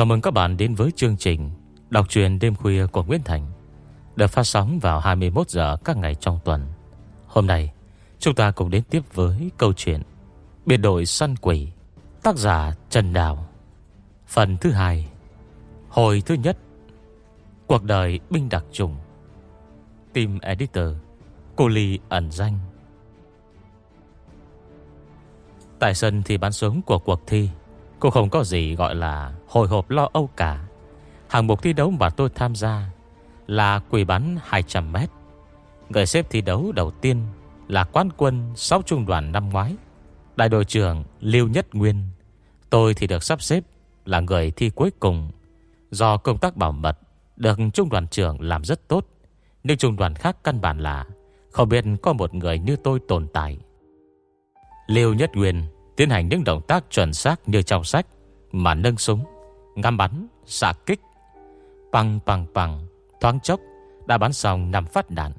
Chào mừng các bạn đến với chương trình Đọc truyền đêm khuya của Nguyễn Thành, Được phát sóng vào 21 giờ các ngày trong tuần. Hôm nay, Chúng ta cùng đến tiếp với câu chuyện Biệt đội săn quỷ, Tác giả Trần Đào. Phần thứ hai, Hồi thứ nhất, Cuộc đời binh đặc trùng. Team Editor, Cô Ly ẩn danh. Tại sân thì bắn súng của cuộc thi cũng không có gì gọi là hồi hộp lo âu cả. Hàng mục thi đấu mà tôi tham gia Là quỷ bắn 200 mét. Người xếp thi đấu đầu tiên Là quán quân 6 trung đoàn năm ngoái, Đại đội trưởng Lưu Nhất Nguyên. Tôi thì được sắp xếp Là người thi cuối cùng. Do công tác bảo mật Được trung đoàn trưởng làm rất tốt, Nhưng trung đoàn khác căn bản là Không biết có một người như tôi tồn tại. Lưu Nhất Nguyên tiến hành những động tác chuẩn xác như trong sách mà nâng súng, ngắm bắn, xạ kích. Bằng bằng bằng, thoáng chốc đã bắn xong 5 phát đạn.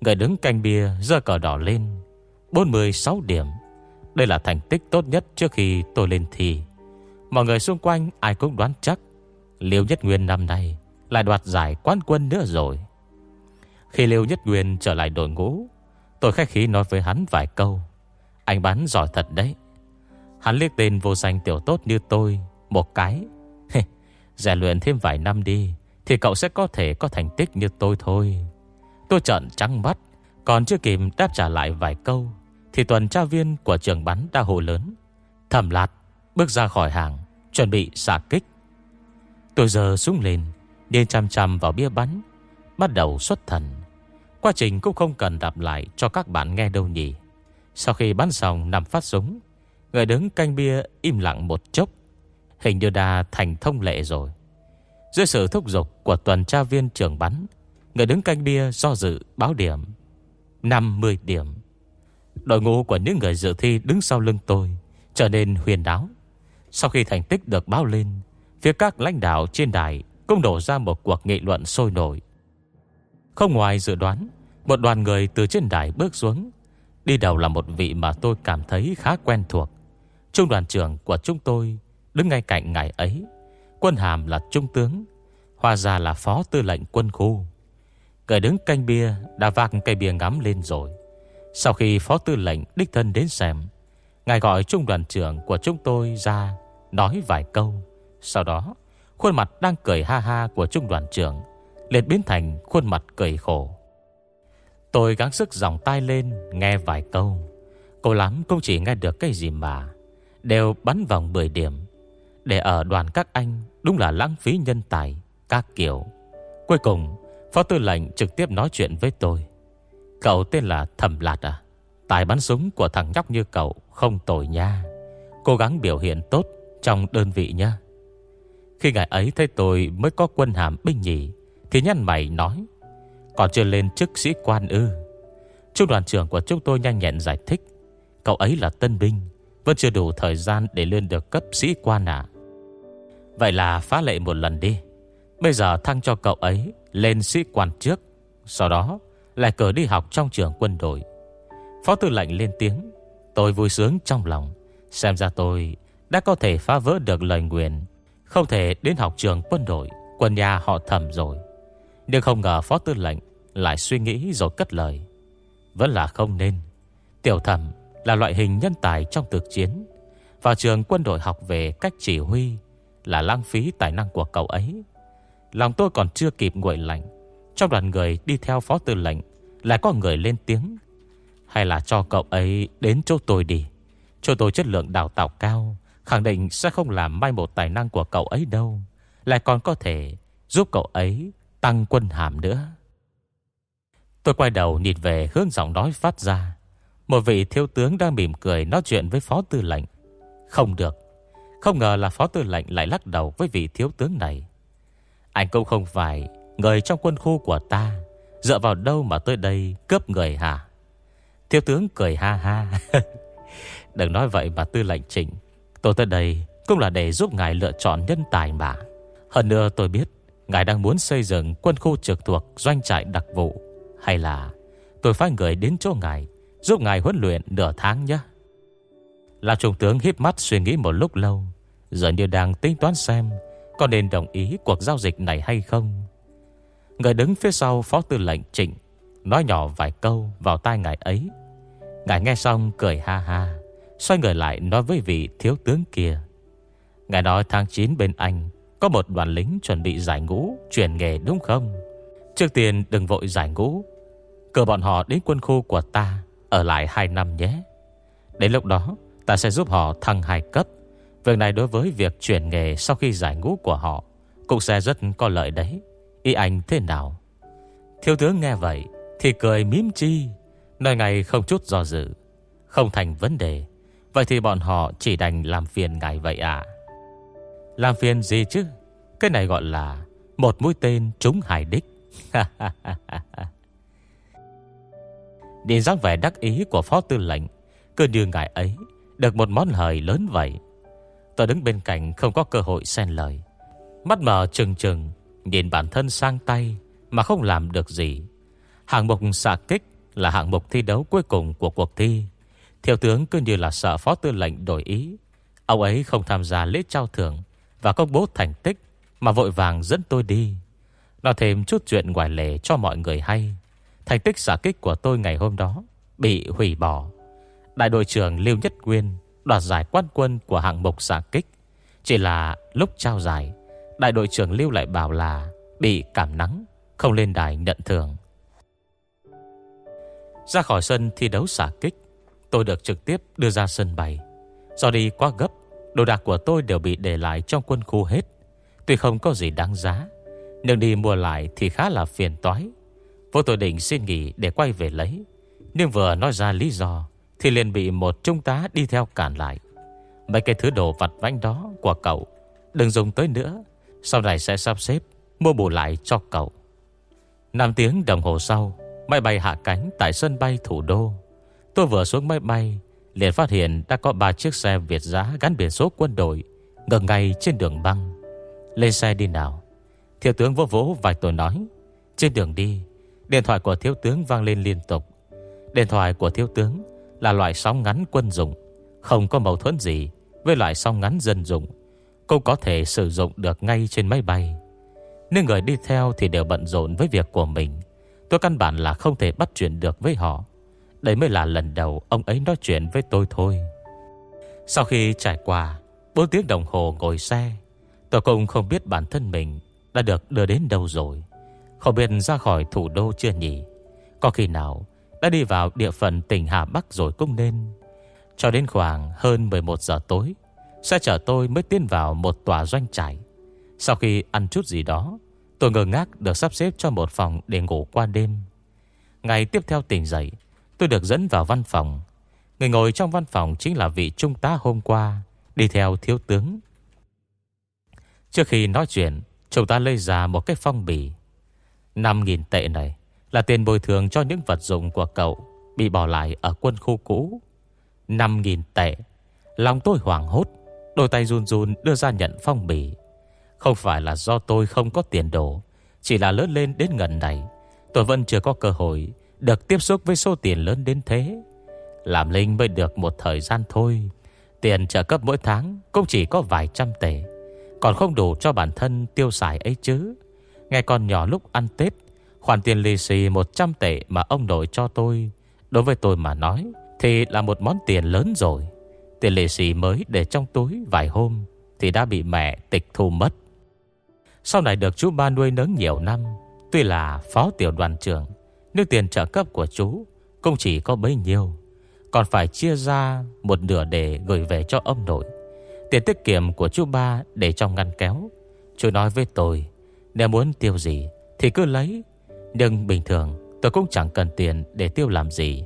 Người đứng canh bia giơ cờ đỏ lên, 46 điểm. Đây là thành tích tốt nhất trước khi tôi lên thi. Mọi người xung quanh ai cũng đoán chắc Liêu Nhất Nguyên năm nay lại đoạt giải quán quân nữa rồi. Khi Liêu Nhất Nguyên trở lại đội ngũ, tôi khách khí nói với hắn vài câu. Anh bán giỏi thật đấy. Hắn liếc tên vô danh tiểu tốt như tôi Một cái. Rèn luyện thêm vài năm đi, Thì cậu sẽ có thể có thành tích như tôi thôi. Tôi trợn trắng mắt, Còn chưa kịp đáp trả lại vài câu, Thì tuần tra viên của trường bắn đã hồ lớn. Thầm lạt, Bước ra khỏi hàng, Chuẩn bị xả kích. Tôi giờ súng lên Điên chăm chăm vào bia bắn, Bắt đầu xuất thần. Quá trình cũng không cần đạp lại cho các bạn nghe đâu nhỉ sau khi bắn xong nằm phát súng, Người đứng canh bia im lặng một chốc. Hình như đã thành thông lệ rồi. Dưới sự thúc giục của tuần tra viên trưởng bắn, Người đứng canh bia do dự báo điểm 50 điểm. Đội ngũ của những người dự thi đứng sau lưng tôi Trở nên huyền đáo Sau khi thành tích được báo lên, Phía các lãnh đạo trên đài Cũng đổ ra một cuộc nghị luận sôi nổi. Không ngoài dự đoán, Một đoàn người từ trên đài bước xuống Đi đầu là một vị mà tôi cảm thấy khá quen thuộc. Trung đoàn trưởng của chúng tôi Đứng ngay cạnh ngài ấy. Quân hàm là trung tướng, Hoa ra là phó tư lệnh quân khu. Cởi đứng canh bia, Đã vác cây bia ngắm lên rồi. Sau khi phó tư lệnh đích thân đến xem, Ngài gọi trung đoàn trưởng của chúng tôi ra Nói vài câu. Sau đó, Khuôn mặt đang cười ha ha của trung đoàn trưởng liền biến thành khuôn mặt cười khổ. Tôi gắng sức dòng tay lên, Nghe vài câu. Cô lắm cũng chỉ nghe được cái gì mà. Đều bắn vòng 10 điểm. Để ở đoàn các anh, Đúng là lãng phí nhân tài, Các kiểu. Cuối cùng, Phó tư lệnh trực tiếp nói chuyện với tôi. Cậu tên là Thẩm Lạt à? Tài bắn súng của thằng nhóc như cậu Không tồi nha. Cố gắng biểu hiện tốt trong đơn vị nha Khi ngày ấy thấy tôi mới có quân hàm binh nhỉ, Thì nhăn mày nói còn chưa lên chức sĩ quan ư. Trung đoàn trưởng của chúng tôi nhanh nhẹn giải thích. Cậu ấy là tân binh, Vẫn chưa đủ thời gian để lên được cấp sĩ quan à? Vậy là phá lệ một lần đi. Bây giờ thăng cho cậu ấy Lên sĩ quan trước, Sau đó lại cờ đi học trong trường quân đội. Phó tư lệnh lên tiếng, Tôi vui sướng trong lòng. Xem ra tôi đã có thể phá vỡ được lời nguyện Không thể đến học trường quân đội, Quân nhà họ thầm rồi nhưng không ngờ phó tư lệnh Lại suy nghĩ rồi cất lời. Vẫn là không nên. Tiểu thẩm là loại hình nhân tài trong thực chiến. Vào trường quân đội học về cách chỉ huy Là lãng phí tài năng của cậu ấy. Lòng tôi còn chưa kịp nguội lạnh, Trong đoàn người đi theo phó tư lệnh Lại có người lên tiếng. Hay là cho cậu ấy đến chỗ tôi đi. Chỗ tôi chất lượng đào tạo cao, Khẳng định sẽ không làm mai một tài năng của cậu ấy đâu. Lại còn có thể giúp cậu ấy tăng quân hàm nữa. Tôi quay đầu nhìn về hướng giọng nói phát ra. Một vị thiếu tướng đang mỉm cười nói chuyện với phó tư lệnh. Không được. Không ngờ là phó tư lệnh lại lắc đầu với vị thiếu tướng này. Anh cũng không phải người trong quân khu của ta. Dựa vào đâu mà tới đây cướp người hả? Thiếu tướng cười ha ha. Đừng nói vậy mà tư lệnh chỉnh. Tôi tới đây cũng là để giúp ngài lựa chọn nhân tài mà. Hơn nữa tôi biết Ngài đang muốn xây dựng quân khu trực thuộc doanh trại đặc vụ, Hay là tôi phải người đến chỗ ngài, Giúp ngài huấn luyện nửa tháng nhé? Là trung tướng híp mắt suy nghĩ một lúc lâu, Giờ như đang tính toán xem Có nên đồng ý cuộc giao dịch này hay không. Người đứng phía sau phó tư lệnh trịnh Nói nhỏ vài câu vào tai ngài ấy. Ngài nghe xong cười ha ha, Xoay người lại nói với vị thiếu tướng kia. Ngài nói tháng 9 bên Anh có một đoàn lính chuẩn bị giải ngũ, Chuyển nghề đúng không? Trước tiên đừng vội giải ngũ. Cờ bọn họ đến quân khu của ta, Ở lại 2 năm nhé. Đến lúc đó, ta sẽ giúp họ thăng hai cấp. Việc này đối với việc chuyển nghề Sau khi giải ngũ của họ Cũng sẽ rất có lợi đấy. Ý anh thế nào? Thiếu tướng nghe vậy Thì cười mím chi, Nơi ngày không chút do dự. Không thành vấn đề. Vậy thì bọn họ chỉ đành làm phiền ngài vậy à làm phiền gì chứ? Cái này gọi là Một mũi tên trúng hải đích. Nhìn dáng vẻ đắc ý của phó tư lệnh, Cứ như ngài ấy Được một món hời lớn vậy. Tôi đứng bên cạnh không có cơ hội xen lời. Mắt mở trừng trừng, Nhìn bản thân sang tay Mà không làm được gì. Hạng mục xạ kích là hạng mục thi đấu cuối cùng của cuộc thi. Thiếu tướng cứ như là sợ phó tư lệnh đổi ý. Ông ấy không tham gia lễ trao thưởng. Và công bố thành tích Mà vội vàng dẫn tôi đi. Nói thêm chút chuyện ngoài lề cho mọi người hay. Thành tích xả kích của tôi ngày hôm đó Bị hủy bỏ. Đại đội trưởng Lưu Nhất Nguyên Đoạt giải quan quân của hạng mục xả kích. Chỉ là lúc trao giải, Đại đội trưởng Lưu lại bảo là Bị cảm nắng, Không lên đài nhận thưởng. Ra khỏi sân thi đấu xả kích, Tôi được trực tiếp đưa ra sân bay. Do đi quá gấp Đồ đạc của tôi đều bị để lại trong quân khu hết. Tuy không có gì đáng giá, Nhưng đi mua lại thì khá là phiền toái. Vô tôi định xin nghỉ để quay về lấy. Nhưng vừa nói ra lý do, Thì liền bị một trung tá đi theo cản lại. Mấy cái thứ đồ vặt vãnh đó của cậu, Đừng dùng tới nữa. Sau này sẽ sắp xếp, Mua bù lại cho cậu. 5 tiếng đồng hồ sau, Máy bay hạ cánh tại sân bay thủ đô. Tôi vừa xuống máy bay liền phát hiện đã có 3 chiếc xe Việt giá gắn biển số quân đội, Ngừng ngay trên đường băng. Lên xe đi nào. Thiếu tướng vô vỗ vài tôi nói. Trên đường đi, Điện thoại của thiếu tướng vang lên liên tục. Điện thoại của thiếu tướng Là loại sóng ngắn quân dụng, Không có mâu thuẫn gì Với loại sóng ngắn dân dụng, Cũng có thể sử dụng được ngay trên máy bay. Nếu người đi theo thì đều bận rộn với việc của mình. Tôi căn bản là không thể bắt chuyện được với họ đây mới là lần đầu ông ấy nói chuyện với tôi thôi. Sau khi trải qua 4 tiếng đồng hồ ngồi xe, Tôi cũng không biết bản thân mình Đã được đưa đến đâu rồi. Không biết ra khỏi thủ đô chưa nhỉ? Có khi nào Đã đi vào địa phận tỉnh Hà Bắc rồi cũng nên. Cho đến khoảng hơn 11 giờ tối, Xe chở tôi mới tiến vào một tòa doanh trại. Sau khi ăn chút gì đó, Tôi ngờ ngác được sắp xếp cho một phòng để ngủ qua đêm. Ngày tiếp theo tỉnh dậy Tôi được dẫn vào văn phòng. Người ngồi trong văn phòng chính là vị trung tá hôm qua, Đi theo thiếu tướng. Trước khi nói chuyện Chúng ta lấy ra một cái phong bì. 5.000 tệ này Là tiền bồi thường cho những vật dụng của cậu Bị bỏ lại ở quân khu cũ. 5.000 tệ, Lòng tôi hoảng hốt, Đôi tay run run đưa ra nhận phong bì. Không phải là do tôi không có tiền đồ, Chỉ là lớn lên đến gần này, Tôi vẫn chưa có cơ hội được tiếp xúc với số tiền lớn đến thế. Làm Linh mới được một thời gian thôi. Tiền trợ cấp mỗi tháng Cũng chỉ có vài trăm tệ. Còn không đủ cho bản thân tiêu xài ấy chứ. Ngay còn nhỏ lúc ăn Tết, Khoản tiền lì xì 100 tệ Mà ông nội cho tôi, Đối với tôi mà nói, Thì là một món tiền lớn rồi. Tiền lì xì mới để trong túi vài hôm, Thì đã bị mẹ tịch thu mất. Sau này được chú ba nuôi nấng nhiều năm, Tuy là phó tiểu đoàn trưởng nhưng tiền trợ cấp của chú Cũng chỉ có bấy nhiêu. Còn phải chia ra một nửa để gửi về cho ông nội. Tiền tiết kiệm của chú ba Để trong ngăn kéo. Chú nói với tôi, Nếu muốn tiêu gì thì cứ lấy. Nhưng bình thường tôi cũng chẳng cần tiền Để tiêu làm gì.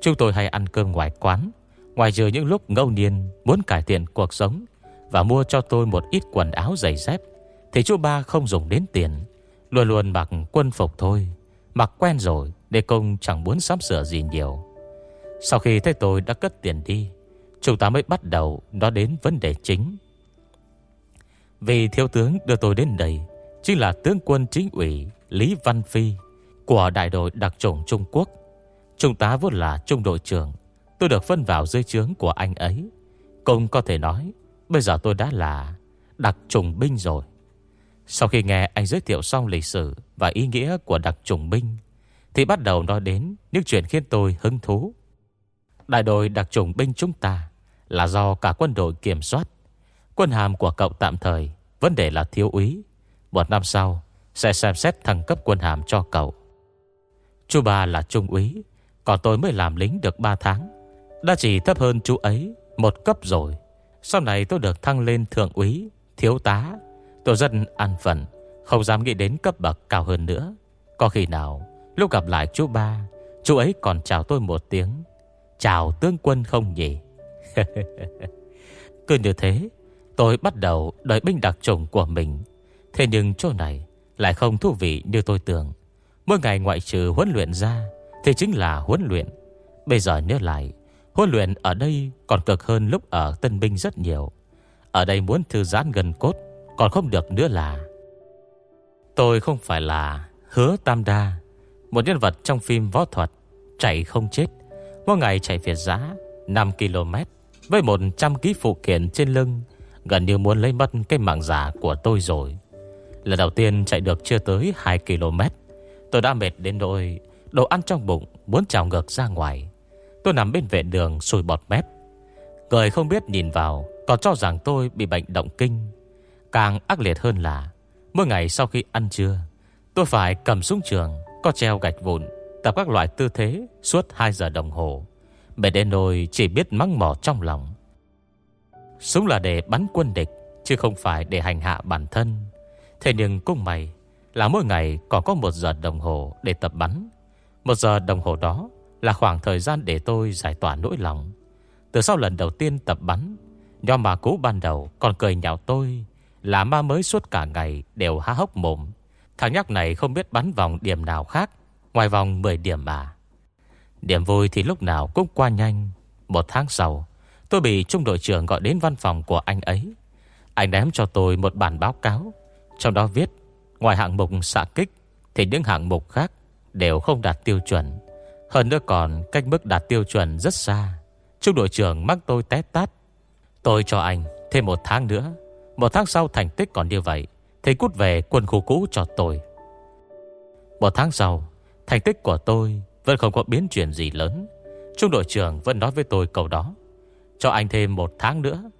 Chúng tôi hay ăn cơm ngoài quán, Ngoài trừ những lúc ngẫu nhiên Muốn cải thiện cuộc sống Và mua cho tôi một ít quần áo giày dép, Thì chú ba không dùng đến tiền, Luôn luôn mặc quân phục thôi. Mặc quen rồi đề công chẳng muốn sắm sửa gì nhiều. Sau khi thấy tôi đã cất tiền đi Chúng ta mới bắt đầu Nói đến vấn đề chính. Vì thiếu tướng đưa tôi đến đây, Chính là tướng quân chính ủy Lý Văn Phi Của đại đội đặc chủng Trung Quốc. Trung tá vốn là trung đội trưởng, Tôi được phân vào dưới trướng của anh ấy. Công có thể nói, Bây giờ tôi đã là đặc trùng binh rồi. Sau khi nghe anh giới thiệu xong lịch sử Và ý nghĩa của đặc trùng binh, Thì bắt đầu nói đến Những chuyện khiến tôi hứng thú. Đại đội đặc trùng binh chúng ta Là do cả quân đội kiểm soát. Quân hàm của cậu tạm thời, Vấn đề là thiếu úy. Một năm sau, sẽ xem xét thăng cấp quân hàm cho cậu. Chú ba là trung úy, Còn tôi mới làm lính được 3 tháng. Đã chỉ thấp hơn chú ấy Một cấp rồi. Sau này tôi được thăng lên thượng úy, Thiếu tá. Tôi rất an phận, Không dám nghĩ đến cấp bậc cao hơn nữa. Có khi nào, lúc gặp lại chú ba, Chú ấy còn chào tôi một tiếng, Chào tướng quân không nhỉ? Cứ như thế, Tôi bắt đầu đợi binh đặc trùng của mình. Thế nhưng chỗ này Lại không thú vị như tôi tưởng. Mỗi ngày ngoại trừ huấn luyện ra Thì chính là huấn luyện. Bây giờ nhớ lại, Huấn luyện ở đây còn cực hơn lúc ở tân binh rất nhiều. Ở đây muốn thư giãn gần cốt còn không được nữa là Tôi không phải là Hứa Tam Đa, Một nhân vật trong phim võ thuật Chạy không chết, Mỗi ngày chạy Việt giá 5 km Với 100 ký phụ kiện trên lưng, Gần như muốn lấy mất cái mạng giả của tôi rồi. Lần đầu tiên chạy được chưa tới 2 km, Tôi đã mệt đến nỗi Đồ ăn trong bụng muốn trào ngược ra ngoài. Tôi nằm bên vệ đường sùi bọt mép. Người không biết nhìn vào Còn cho rằng tôi bị bệnh động kinh. Càng ác liệt hơn là, Mỗi ngày sau khi ăn trưa, Tôi phải cầm súng trường Có treo gạch vụn, Tập các loại tư thế suốt 2 giờ đồng hồ mẹ đến nỗi chỉ biết mắng mỏ trong lòng. Súng là để bắn quân địch, Chứ không phải để hành hạ bản thân. Thế nhưng cung mày Là mỗi ngày còn có một giờ đồng hồ để tập bắn. Một giờ đồng hồ đó Là khoảng thời gian để tôi giải tỏa nỗi lòng. Từ sau lần đầu tiên tập bắn Do mà cú ban đầu còn cười nhạo tôi là ma mới suốt cả ngày Đều há hốc mồm. Thằng nhóc này không biết bắn vòng điểm nào khác, Ngoài vòng 10 điểm mà. Điểm vui thì lúc nào cũng qua nhanh. Một tháng sau, Tôi bị trung đội trưởng gọi đến văn phòng của anh ấy. Anh ném cho tôi một bản báo cáo, Trong đó viết, Ngoài hạng mục xạ kích Thì những hạng mục khác đều không đạt tiêu chuẩn. Hơn nữa còn cách mức đạt tiêu chuẩn rất xa. Trung đội trưởng mắc tôi té tát. Tôi cho anh thêm một tháng nữa một tháng sau thành tích còn như vậy Thì cút về quân khu cũ cho tôi. Một tháng sau, Thành tích của tôi vẫn không có biến chuyển gì lớn. Trung đội trưởng vẫn nói với tôi câu đó. Cho anh thêm một tháng nữa,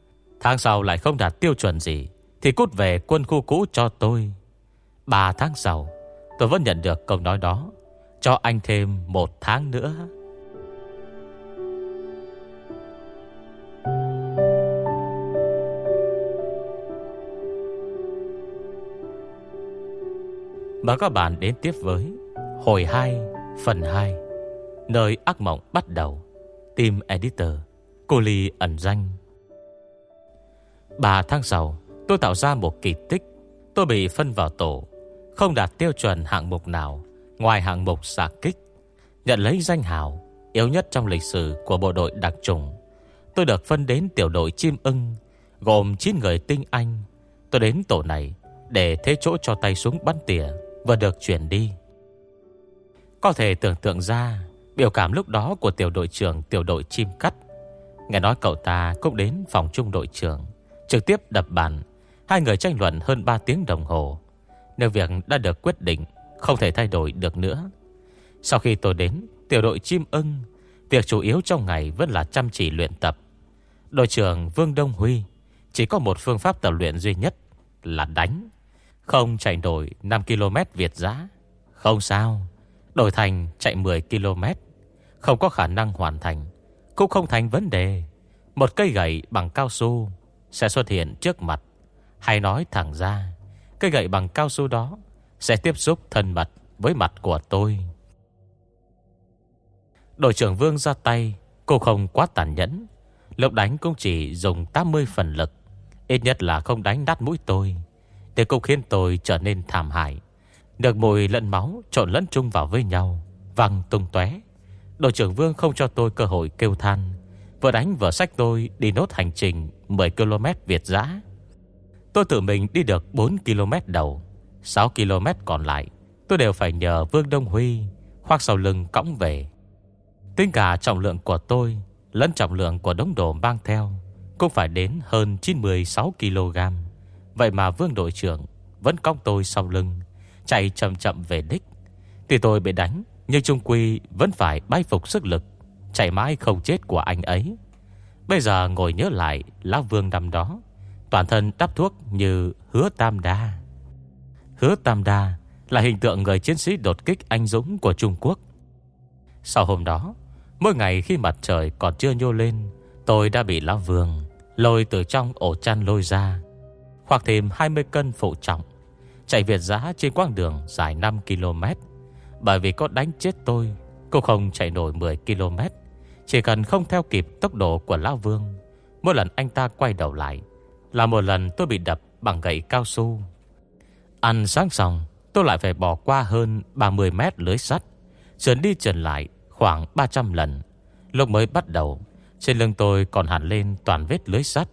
Tháng sau lại không đạt tiêu chuẩn gì, Thì cút về quân khu cũ cho tôi. Ba tháng sau, Tôi vẫn nhận được câu nói đó. Cho anh thêm một tháng nữa. Mời các bạn đến tiếp với Hồi 2 Phần 2 Nơi ác mộng bắt đầu, Team Editor, Cô Ly ẩn danh. 3 tháng sau, Tôi tạo ra một kỳ tích. Tôi bị phân vào tổ, Không đạt tiêu chuẩn hạng mục nào, Ngoài hạng mục xạ kích. Nhận lấy danh hào Yếu nhất trong lịch sử của bộ đội đặc trùng Tôi được phân đến tiểu đội chim ưng, Gồm 9 người tinh anh. Tôi đến tổ này Để thế chỗ cho tay súng bắn tỉa. Và được chuyển đi. Có thể tưởng tượng ra Biểu cảm lúc đó của tiểu đội trưởng, Tiểu đội chim cắt. Nghe nói cậu ta cũng đến phòng trung đội trưởng, Trực tiếp đập bàn. Hai người tranh luận hơn 3 tiếng đồng hồ. Nếu việc đã được quyết định, Không thể thay đổi được nữa. Sau khi tôi đến, Tiểu đội chim ưng, Việc chủ yếu trong ngày vẫn là chăm chỉ luyện tập. Đội trưởng Vương Đông Huy, Chỉ có một phương pháp tập luyện duy nhất Là đánh. Không chạy nổi 5 km Việt giá Không sao, Đổi thành chạy 10 km. Không có khả năng hoàn thành, cũng không thành vấn đề. Một cây gậy bằng cao su Sẽ xuất hiện trước mặt. Hay nói thẳng ra, Cây gậy bằng cao su đó Sẽ tiếp xúc thân mật với mặt của tôi. Đội trưởng Vương ra tay, Cô không quá tàn nhẫn. Lúc đánh cũng chỉ dùng 80 phần lực, Ít nhất là không đánh đắt mũi tôi. Để cũng khiến tôi trở nên thảm hại. Được mùi lẫn máu trộn lẫn chung vào với nhau, Văng tung tóe. Đội trưởng Vương không cho tôi cơ hội kêu than. Vừa đánh vừa sách tôi đi nốt hành trình 10 km Việt giã. Tôi tự mình đi được 4 km đầu. 6 km còn lại, Tôi đều phải nhờ Vương Đông Huy hoặc sau lưng cõng về. Tính cả trọng lượng của tôi Lẫn trọng lượng của đống đồ mang theo Cũng phải đến hơn 96 kg Vậy mà vương đội trưởng Vẫn cong tôi sau lưng, Chạy chậm chậm về đích. Tuy tôi bị đánh, Nhưng Trung Quy vẫn phải bay phục sức lực, Chạy mãi không chết của anh ấy. Bây giờ ngồi nhớ lại Lão Vương năm đó, Toàn thân đắp thuốc như hứa tam đa. Hứa tam đa Là hình tượng người chiến sĩ đột kích anh dũng của Trung Quốc. Sau hôm đó, Mỗi ngày khi mặt trời còn chưa nhô lên, Tôi đã bị Lão Vương Lôi từ trong ổ chăn lôi ra hoặc thêm 20 cân phụ trọng. Chạy Việt giá trên quãng đường dài 5 km. Bởi vì có đánh chết tôi, Cô không chạy nổi 10 km. Chỉ cần không theo kịp tốc độ của Lão Vương, Mỗi lần anh ta quay đầu lại, Là một lần tôi bị đập bằng gậy cao su. Ăn sáng xong, Tôi lại phải bỏ qua hơn 30 mét lưới sắt Trần đi trần lại khoảng 300 lần. Lúc mới bắt đầu, Trên lưng tôi còn hẳn lên toàn vết lưới sắt.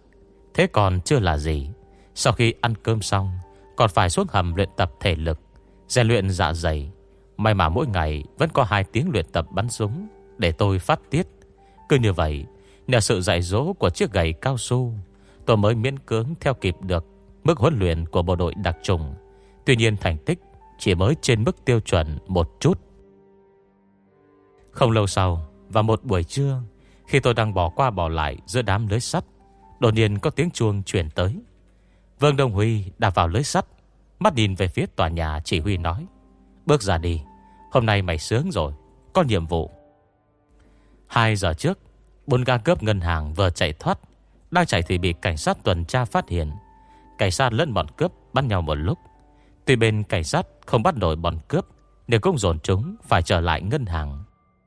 Thế còn chưa là gì. Sau khi ăn cơm xong, Còn phải xuống hầm luyện tập thể lực, rèn luyện dạ dày. May mà mỗi ngày vẫn có hai tiếng luyện tập bắn súng Để tôi phát tiết. Cứ như vậy, Nhờ sự dạy dỗ của chiếc gầy cao su, Tôi mới miễn cưỡng theo kịp được Mức huấn luyện của bộ đội đặc trùng. Tuy nhiên thành tích Chỉ mới trên mức tiêu chuẩn một chút. Không lâu sau Và một buổi trưa, Khi tôi đang bỏ qua bỏ lại giữa đám lưới sắt, Đột nhiên có tiếng chuông chuyển tới. Vương Đông Huy đạp vào lưới sắt, Mắt nhìn về phía tòa nhà chỉ huy nói, Bước ra đi, Hôm nay mày sướng rồi, Có nhiệm vụ. 2 giờ trước, Bốn ga cướp ngân hàng vừa chạy thoát, Đang chạy thì bị cảnh sát tuần tra phát hiện. Cảnh sát lẫn bọn cướp bắn nhau một lúc. Tuy bên cảnh sát không bắt nổi bọn cướp, Nhưng cũng dồn chúng phải trở lại ngân hàng.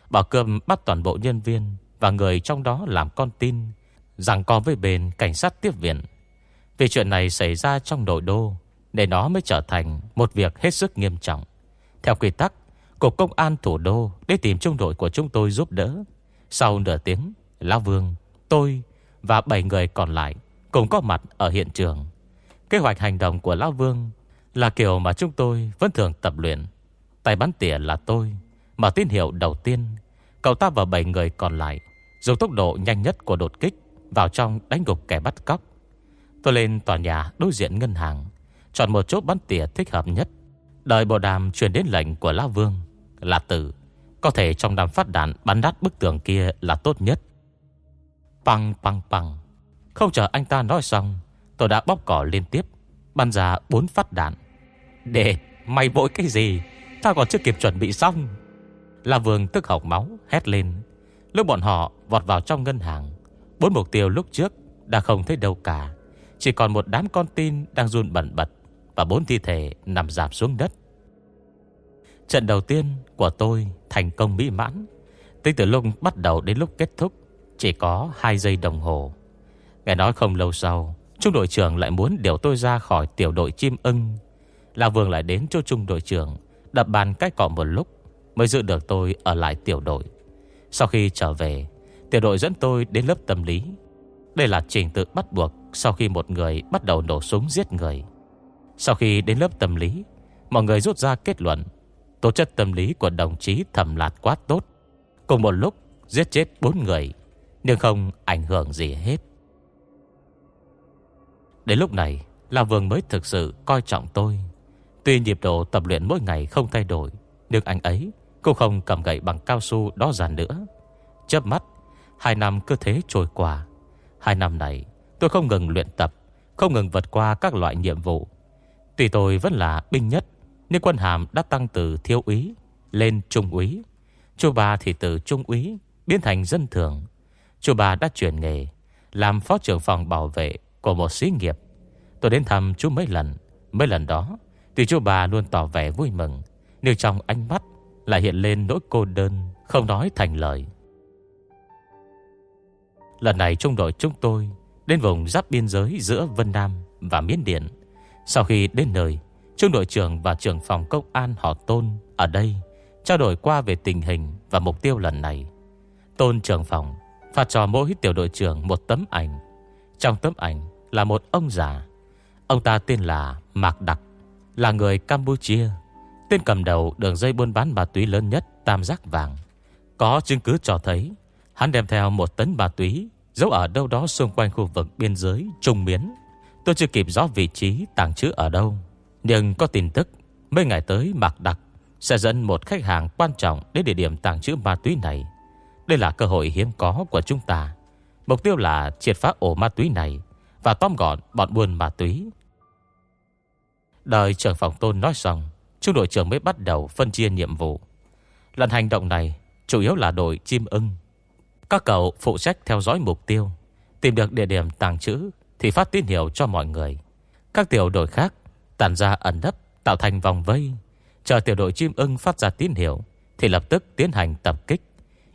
Bảo cơm bắt toàn bộ nhân viên Và người trong đó làm con tin Rằng có với bên cảnh sát tiếp viện. Vì chuyện này xảy ra trong nội đô Để nó mới trở thành Một việc hết sức nghiêm trọng. Theo quy tắc Cục công an thủ đô Để tìm trung đội của chúng tôi giúp đỡ. Sau nửa tiếng Lão Vương, tôi và 7 người còn lại Cùng có mặt ở hiện trường. Kế hoạch hành động của Lão Vương Là kiểu mà chúng tôi vẫn thường tập luyện. Tay bắn tỉa là tôi Mở tín hiệu đầu tiên Cậu ta và 7 người còn lại Dùng tốc độ nhanh nhất của đột kích Vào trong đánh gục kẻ bắt cóc. Tôi lên tòa nhà đối diện ngân hàng, Chọn một chỗ bắn tỉa thích hợp nhất. Đợi bộ đàm truyền đến lệnh của Lão Vương Là tử, Có thể trong đàm phát đạn bắn đắt bức tường kia là tốt nhất. Păng păng păng. Không chờ anh ta nói xong, Tôi đã bóp cỏ liên tiếp, Bắn ra bốn phát đạn. Để mày vội cái gì? Tao còn chưa kịp chuẩn bị xong. La Vương tức học máu, hét lên. Lúc bọn họ vọt vào trong ngân hàng, Bốn mục tiêu lúc trước Đã không thấy đâu cả. Chỉ còn một đám con tin đang run bẩn bật Và bốn thi thể nằm dạp xuống đất. Trận đầu tiên của tôi thành công mỹ mãn. Tính từ lúc bắt đầu đến lúc kết thúc, Chỉ có 2 giây đồng hồ. Nghe nói không lâu sau, Trung đội trưởng lại muốn điều tôi ra khỏi tiểu đội chim ưng. Là Vương lại đến cho trung đội trưởng, Đập bàn cách cọ một lúc Mới giữ được tôi ở lại tiểu đội. Sau khi trở về, Tiểu đội dẫn tôi đến lớp tâm lý. Đây là trình tự bắt buộc sau khi một người bắt đầu nổ súng giết người, Sau khi đến lớp tâm lý, Mọi người rút ra kết luận Tố chất tâm lý của đồng chí thầm lạt quá tốt. Cùng một lúc, giết chết bốn người, Nhưng không ảnh hưởng gì hết. Đến lúc này, La Vương mới thực sự coi trọng tôi. Tuy nhịp độ tập luyện mỗi ngày không thay đổi, Nhưng anh ấy Cũng không cầm gậy bằng cao su đó ra nữa. Chớp mắt, Hai năm cứ thế trôi qua. Hai năm này tôi không ngừng luyện tập, Không ngừng vượt qua các loại nhiệm vụ. Tuy tôi vẫn là binh nhất, Nhưng quân hàm đã tăng từ thiếu úy Lên trung úy. Chú bà thì từ trung úy Biến thành dân thường. Chú bà đã chuyển nghề, Làm phó trưởng phòng bảo vệ của một xí nghiệp. Tôi đến thăm chú mấy lần Mấy lần đó tuy chú bà luôn tỏ vẻ vui mừng, Nhưng trong ánh mắt Lại hiện lên nỗi cô đơn, Không nói thành lời. Lần này trung đội chúng tôi Đến vùng giáp biên giới giữa Vân Nam và Miến Điện. Sau khi đến nơi Trung đội trưởng và trưởng phòng công an họ Tôn Ở đây Trao đổi qua về tình hình Và mục tiêu lần này. Tôn trưởng phòng Phạt cho mỗi tiểu đội trưởng một tấm ảnh. Trong tấm ảnh là một ông già. Ông ta tên là Mạc Đặc, Là người Campuchia, Tên cầm đầu đường dây buôn bán ma túy lớn nhất Tam giác vàng. Có chứng cứ cho thấy Hắn đem theo một tấn ma túy Giấu ở đâu đó xung quanh khu vực biên giới Trung Miến, Tôi chưa kịp rõ vị trí tàng trữ ở đâu. Nhưng có tin tức, Mấy ngày tới Mạc Đặc Sẽ dẫn một khách hàng quan trọng Đến địa điểm tàng trữ ma túy này. Đây là cơ hội hiếm có của chúng ta. Mục tiêu là triệt phá ổ ma túy này Và tóm gọn bọn buôn ma túy. Đời trưởng phòng tôn nói xong Trung đội trưởng mới bắt đầu phân chia nhiệm vụ. Lần hành động này Chủ yếu là đội chim ưng. Các cậu phụ trách theo dõi mục tiêu, Tìm được địa điểm tàng trữ Thì phát tín hiệu cho mọi người. Các tiểu đội khác tàn ra ẩn nấp, Tạo thành vòng vây. Chờ tiểu đội chim ưng phát ra tín hiệu Thì lập tức tiến hành tập kích,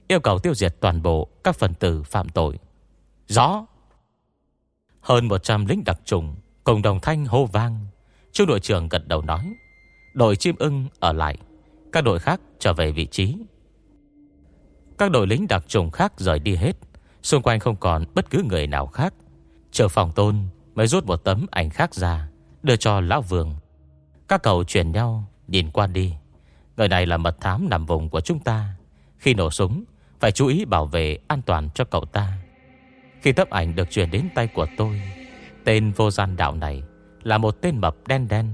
Yêu cầu tiêu diệt toàn bộ các phần tử phạm tội. Rõ! Hơn 100 lính đặc trùng Cùng đồng thanh hô vang. Trung đội trưởng gật đầu nói, Đội chim ưng ở lại, Các đội khác trở về vị trí. Các đội lính đặc trùng khác rời đi hết. Xung quanh không còn bất cứ người nào khác. Chờ phòng tôn Mới rút một tấm ảnh khác ra, Đưa cho Lão vườn Các cậu chuyển nhau, nhìn qua đi. Người này là mật thám nằm vùng của chúng ta. Khi nổ súng, Phải chú ý bảo vệ an toàn cho cậu ta. Khi tấm ảnh được chuyển đến tay của tôi, Tên vô gian đạo này Là một tên mập đen đen,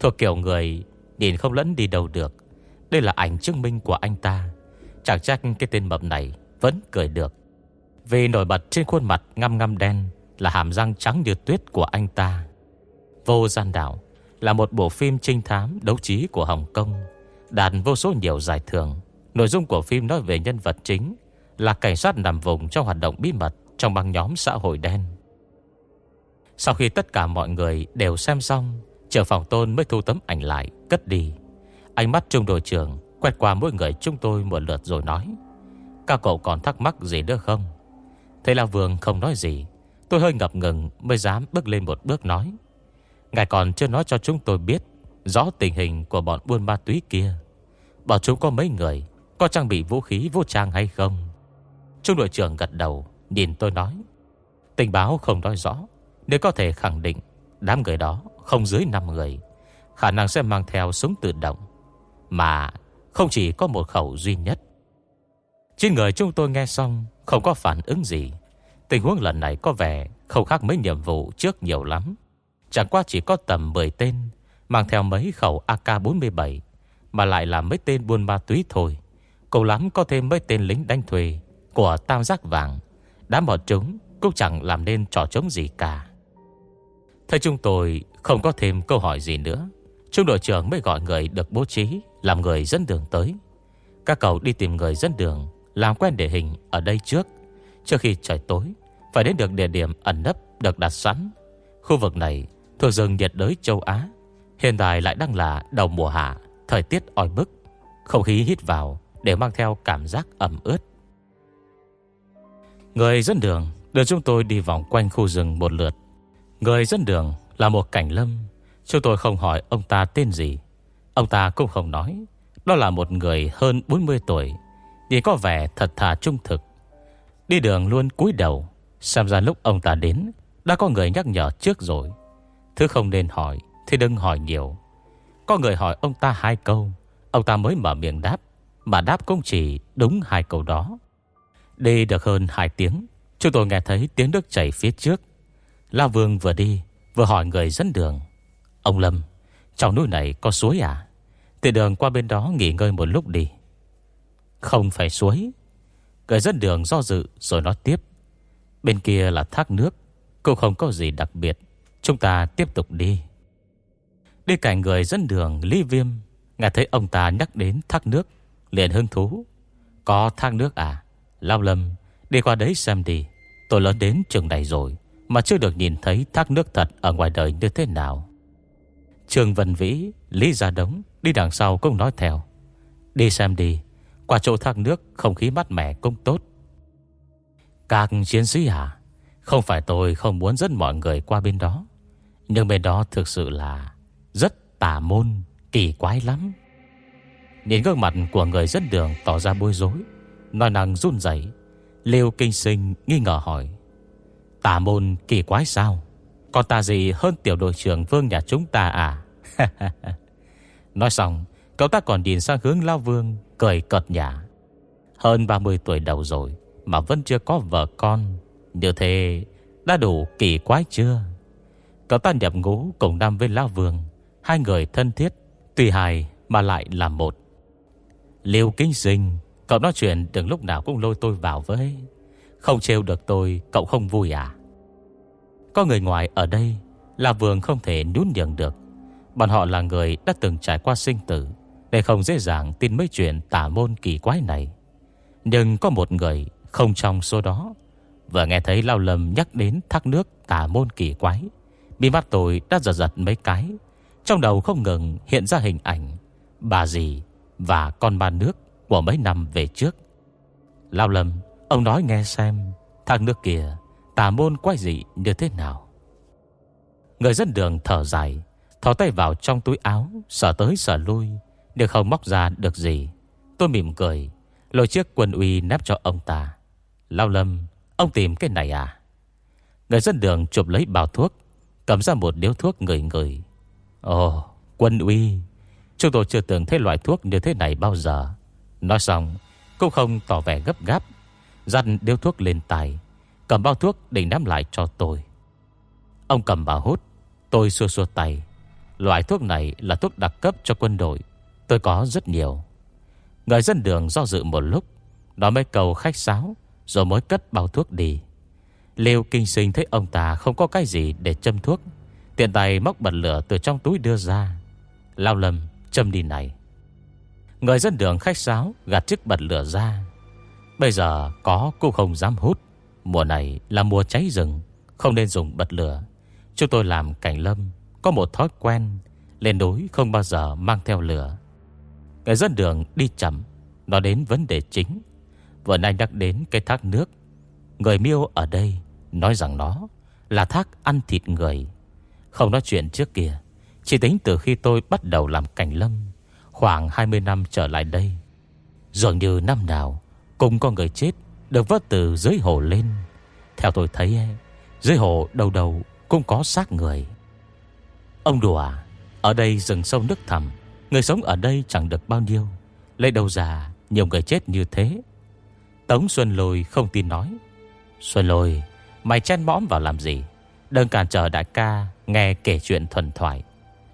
Thuộc kiểu người Nhìn không lẫn đi đâu được. Đây là ảnh chứng minh của anh ta. Chẳng chắc cái tên mập này Vẫn cười được. Vì nổi bật trên khuôn mặt ngăm ngăm đen Là hàm răng trắng như tuyết của anh ta. Vô gian đảo Là một bộ phim trinh thám đấu trí của Hồng Kông, Đạt vô số nhiều giải thưởng. Nội dung của phim nói về nhân vật chính Là cảnh sát nằm vùng trong hoạt động bí mật Trong băng nhóm xã hội đen. Sau khi tất cả mọi người đều xem xong, Trưởng phòng tôn mới thu tấm ảnh lại, Cất đi. Ánh mắt trung đội trưởng quẹt qua mỗi người chúng tôi một lượt rồi nói. Các cậu còn thắc mắc gì nữa không? Thế là Vương không nói gì. Tôi hơi ngập ngừng mới dám bước lên một bước nói. Ngài còn chưa nói cho chúng tôi biết Rõ tình hình của bọn buôn ma túy kia. Bọn chúng có mấy người? Có trang bị vũ khí vô trang hay không? Trung đội trưởng gật đầu, Nhìn tôi nói. Tình báo không nói rõ. Nếu có thể khẳng định, Đám người đó không dưới 5 người, Khả năng sẽ mang theo súng tự động. Mà không chỉ có một khẩu duy nhất. Trên người chúng tôi nghe xong, Không có phản ứng gì. Tình huống lần này có vẻ Không khác mấy nhiệm vụ trước nhiều lắm. Chẳng qua chỉ có tầm 10 tên, Mang theo mấy khẩu AK-47 Mà lại là mấy tên buôn ma túy thôi. Cầu lắm có thêm mấy tên lính đánh thuê Của tam giác vàng. Đám bọn chúng cũng chẳng làm nên trò chống gì cả. Thấy chúng tôi không có thêm câu hỏi gì nữa Trung đội trưởng mới gọi người được bố trí. Làm người dẫn đường tới. Các cậu đi tìm người dẫn đường, Làm quen địa hình ở đây trước. Trước khi trời tối, Phải đến được địa điểm ẩn nấp được đặt sẵn. Khu vực này thuộc rừng nhiệt đới châu Á, Hiện tại lại đang là đầu mùa hạ, Thời tiết oi bức, Không khí hít vào để mang theo cảm giác ẩm ướt. Người dẫn đường đưa chúng tôi đi vòng quanh khu rừng một lượt. Người dẫn đường là một cảnh lâm. Chúng tôi không hỏi ông ta tên gì. Ông ta cũng không nói. Đó là một người hơn 40 tuổi Nhìn có vẻ thật thà trung thực. Đi đường luôn cúi đầu, Xem ra lúc ông ta đến, Đã có người nhắc nhở trước rồi. Thứ không nên hỏi Thì đừng hỏi nhiều. Có người hỏi ông ta hai câu, Ông ta mới mở miệng đáp, Mà đáp cũng chỉ đúng hai câu đó. Đi được hơn hai tiếng, Chúng tôi nghe thấy tiếng nước chảy phía trước. La Vương vừa đi, Vừa hỏi người dẫn đường. Ông Lâm, Trong núi này có suối à? Từ đường qua bên đó nghỉ ngơi một lúc đi. Không phải suối. Người dẫn đường do dự rồi nói tiếp. Bên kia là thác nước, Cũng không có gì đặc biệt. Chúng ta tiếp tục đi. Đi cạnh người dẫn đường Lý Viêm, Nghe thấy ông ta nhắc đến thác nước, Liền hứng thú. Có thác nước à? Lao Lâm, Đi qua đấy xem đi. Tôi lớn đến trường này rồi, Mà chưa được nhìn thấy thác nước thật Ở ngoài đời như thế nào. Trường Vân Vĩ, Lý Gia Đống Đi đằng sau cũng nói theo. Đi xem đi, Qua chỗ thác nước, không khí mát mẻ cũng tốt. Các chiến sĩ à Không phải tôi không muốn dẫn mọi người qua bên đó, Nhưng bên đó thực sự là Rất tà môn, Kỳ quái lắm. Nhìn gương mặt của người dẫn đường tỏ ra bối rối, Nói năng run dậy Liêu kinh sinh nghi ngờ hỏi, Tà môn kỳ quái sao? Còn ta gì hơn tiểu đội trưởng vương nhà chúng ta à? Nói xong, Cậu ta còn nhìn sang hướng Lao Vương, Cười cợt nhả. Hơn 30 tuổi đầu rồi, Mà vẫn chưa có vợ con. Như thế, đã đủ kỳ quái chưa? Cậu ta nhập ngũ cùng năm với Lao Vương, Hai người thân thiết Tùy hài mà lại là một. Liêu kinh sinh, Cậu nói chuyện đừng lúc nào cũng lôi tôi vào với. Không trêu được tôi, Cậu không vui à? Có người ngoài ở đây Là vườn không thể nhún nhường được. Bọn họ là người đã từng trải qua sinh tử Để không dễ dàng tin mấy chuyện tả môn kỳ quái này. Nhưng có một người không trong số đó. Vừa nghe thấy Lao Lâm nhắc đến thác nước tả môn kỳ quái Bị mắt tôi đã giật giật mấy cái. Trong đầu không ngừng hiện ra hình ảnh Bà dì và con ba nước của mấy năm về trước. Lao Lâm, Ông nói nghe xem, Thác nước kia tà môn quái dị như thế nào? Người dân đường thở dài, thò tay vào trong túi áo Sở tới sở lui Đều không móc ra được gì. Tôi mỉm cười, Lôi chiếc quần uy nắp cho ông ta. Lao Lâm, Ông tìm cái này à? Người dân đường chụp lấy bao thuốc, Cầm ra một điếu thuốc người người Ồ quân uy, Chúng tôi chưa từng thấy loại thuốc như thế này bao giờ. Nói xong, Cũng không tỏ vẻ gấp gáp dặn điếu thuốc lên tay Cầm bao thuốc định nắm lại cho tôi. Ông cầm bao hút, Tôi xua xua tay. Loại thuốc này là thuốc đặc cấp cho quân đội. Tôi có rất nhiều. Người dân đường do dự một lúc, Đó mới cầu khách sáo, Rồi mới cất bao thuốc đi. Liêu kinh sinh thấy ông ta không có cái gì để châm thuốc, Tiện tay móc bật lửa từ trong túi đưa ra. Lao lầm châm đi này. Người dân đường khách sáo gạt chiếc bật lửa ra. Bây giờ có cũng không dám hút. Mùa này là mùa cháy rừng, Không nên dùng bật lửa. Chúng tôi làm cảnh lâm, Có một thói quen, Lên núi không bao giờ mang theo lửa. Người dân đường đi chậm, Nó đến vấn đề chính. Vừa nay nhắc đến cái thác nước. Người miêu ở đây Nói rằng nó là thác ăn thịt người. Không nói chuyện trước kia, Chỉ tính từ khi tôi bắt đầu làm cảnh lâm, Khoảng 20 năm trở lại đây. Dường như năm nào Cũng có người chết được vớt từ dưới hồ lên. Theo tôi thấy Dưới hồ đầu đầu cũng có xác người. Ông đùa? À, ở đây rừng sâu nước thẳm, Người sống ở đây chẳng được bao nhiêu, Lấy đầu già nhiều người chết như thế? Tống Xuân Lôi không tin nói. Xuân Lôi, Mày chen mõm vào làm gì? Đừng cản trở đại ca Nghe kể chuyện thuần thoại.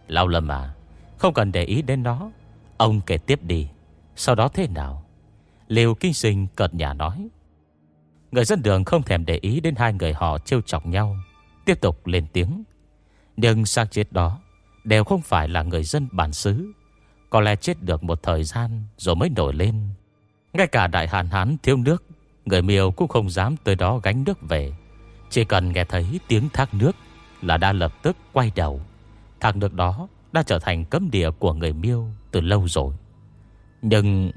Lão Lâm à Không cần để ý đến nó. Ông kể tiếp đi. Sau đó thế nào? Liều kinh sinh cợt nhà nói. Người dân đường không thèm để ý đến hai người họ trêu chọc nhau. Tiếp tục lên tiếng. Nhưng sang chết đó Đều không phải là người dân bản xứ. Có lẽ chết được một thời gian Rồi mới nổi lên. Ngay cả đại hàn hán thiếu nước, Người miêu cũng không dám tới đó gánh nước về. Chỉ cần nghe thấy tiếng thác nước Là đã lập tức quay đầu. Thác nước đó đã trở thành cấm địa của người miêu từ lâu rồi. Nhưng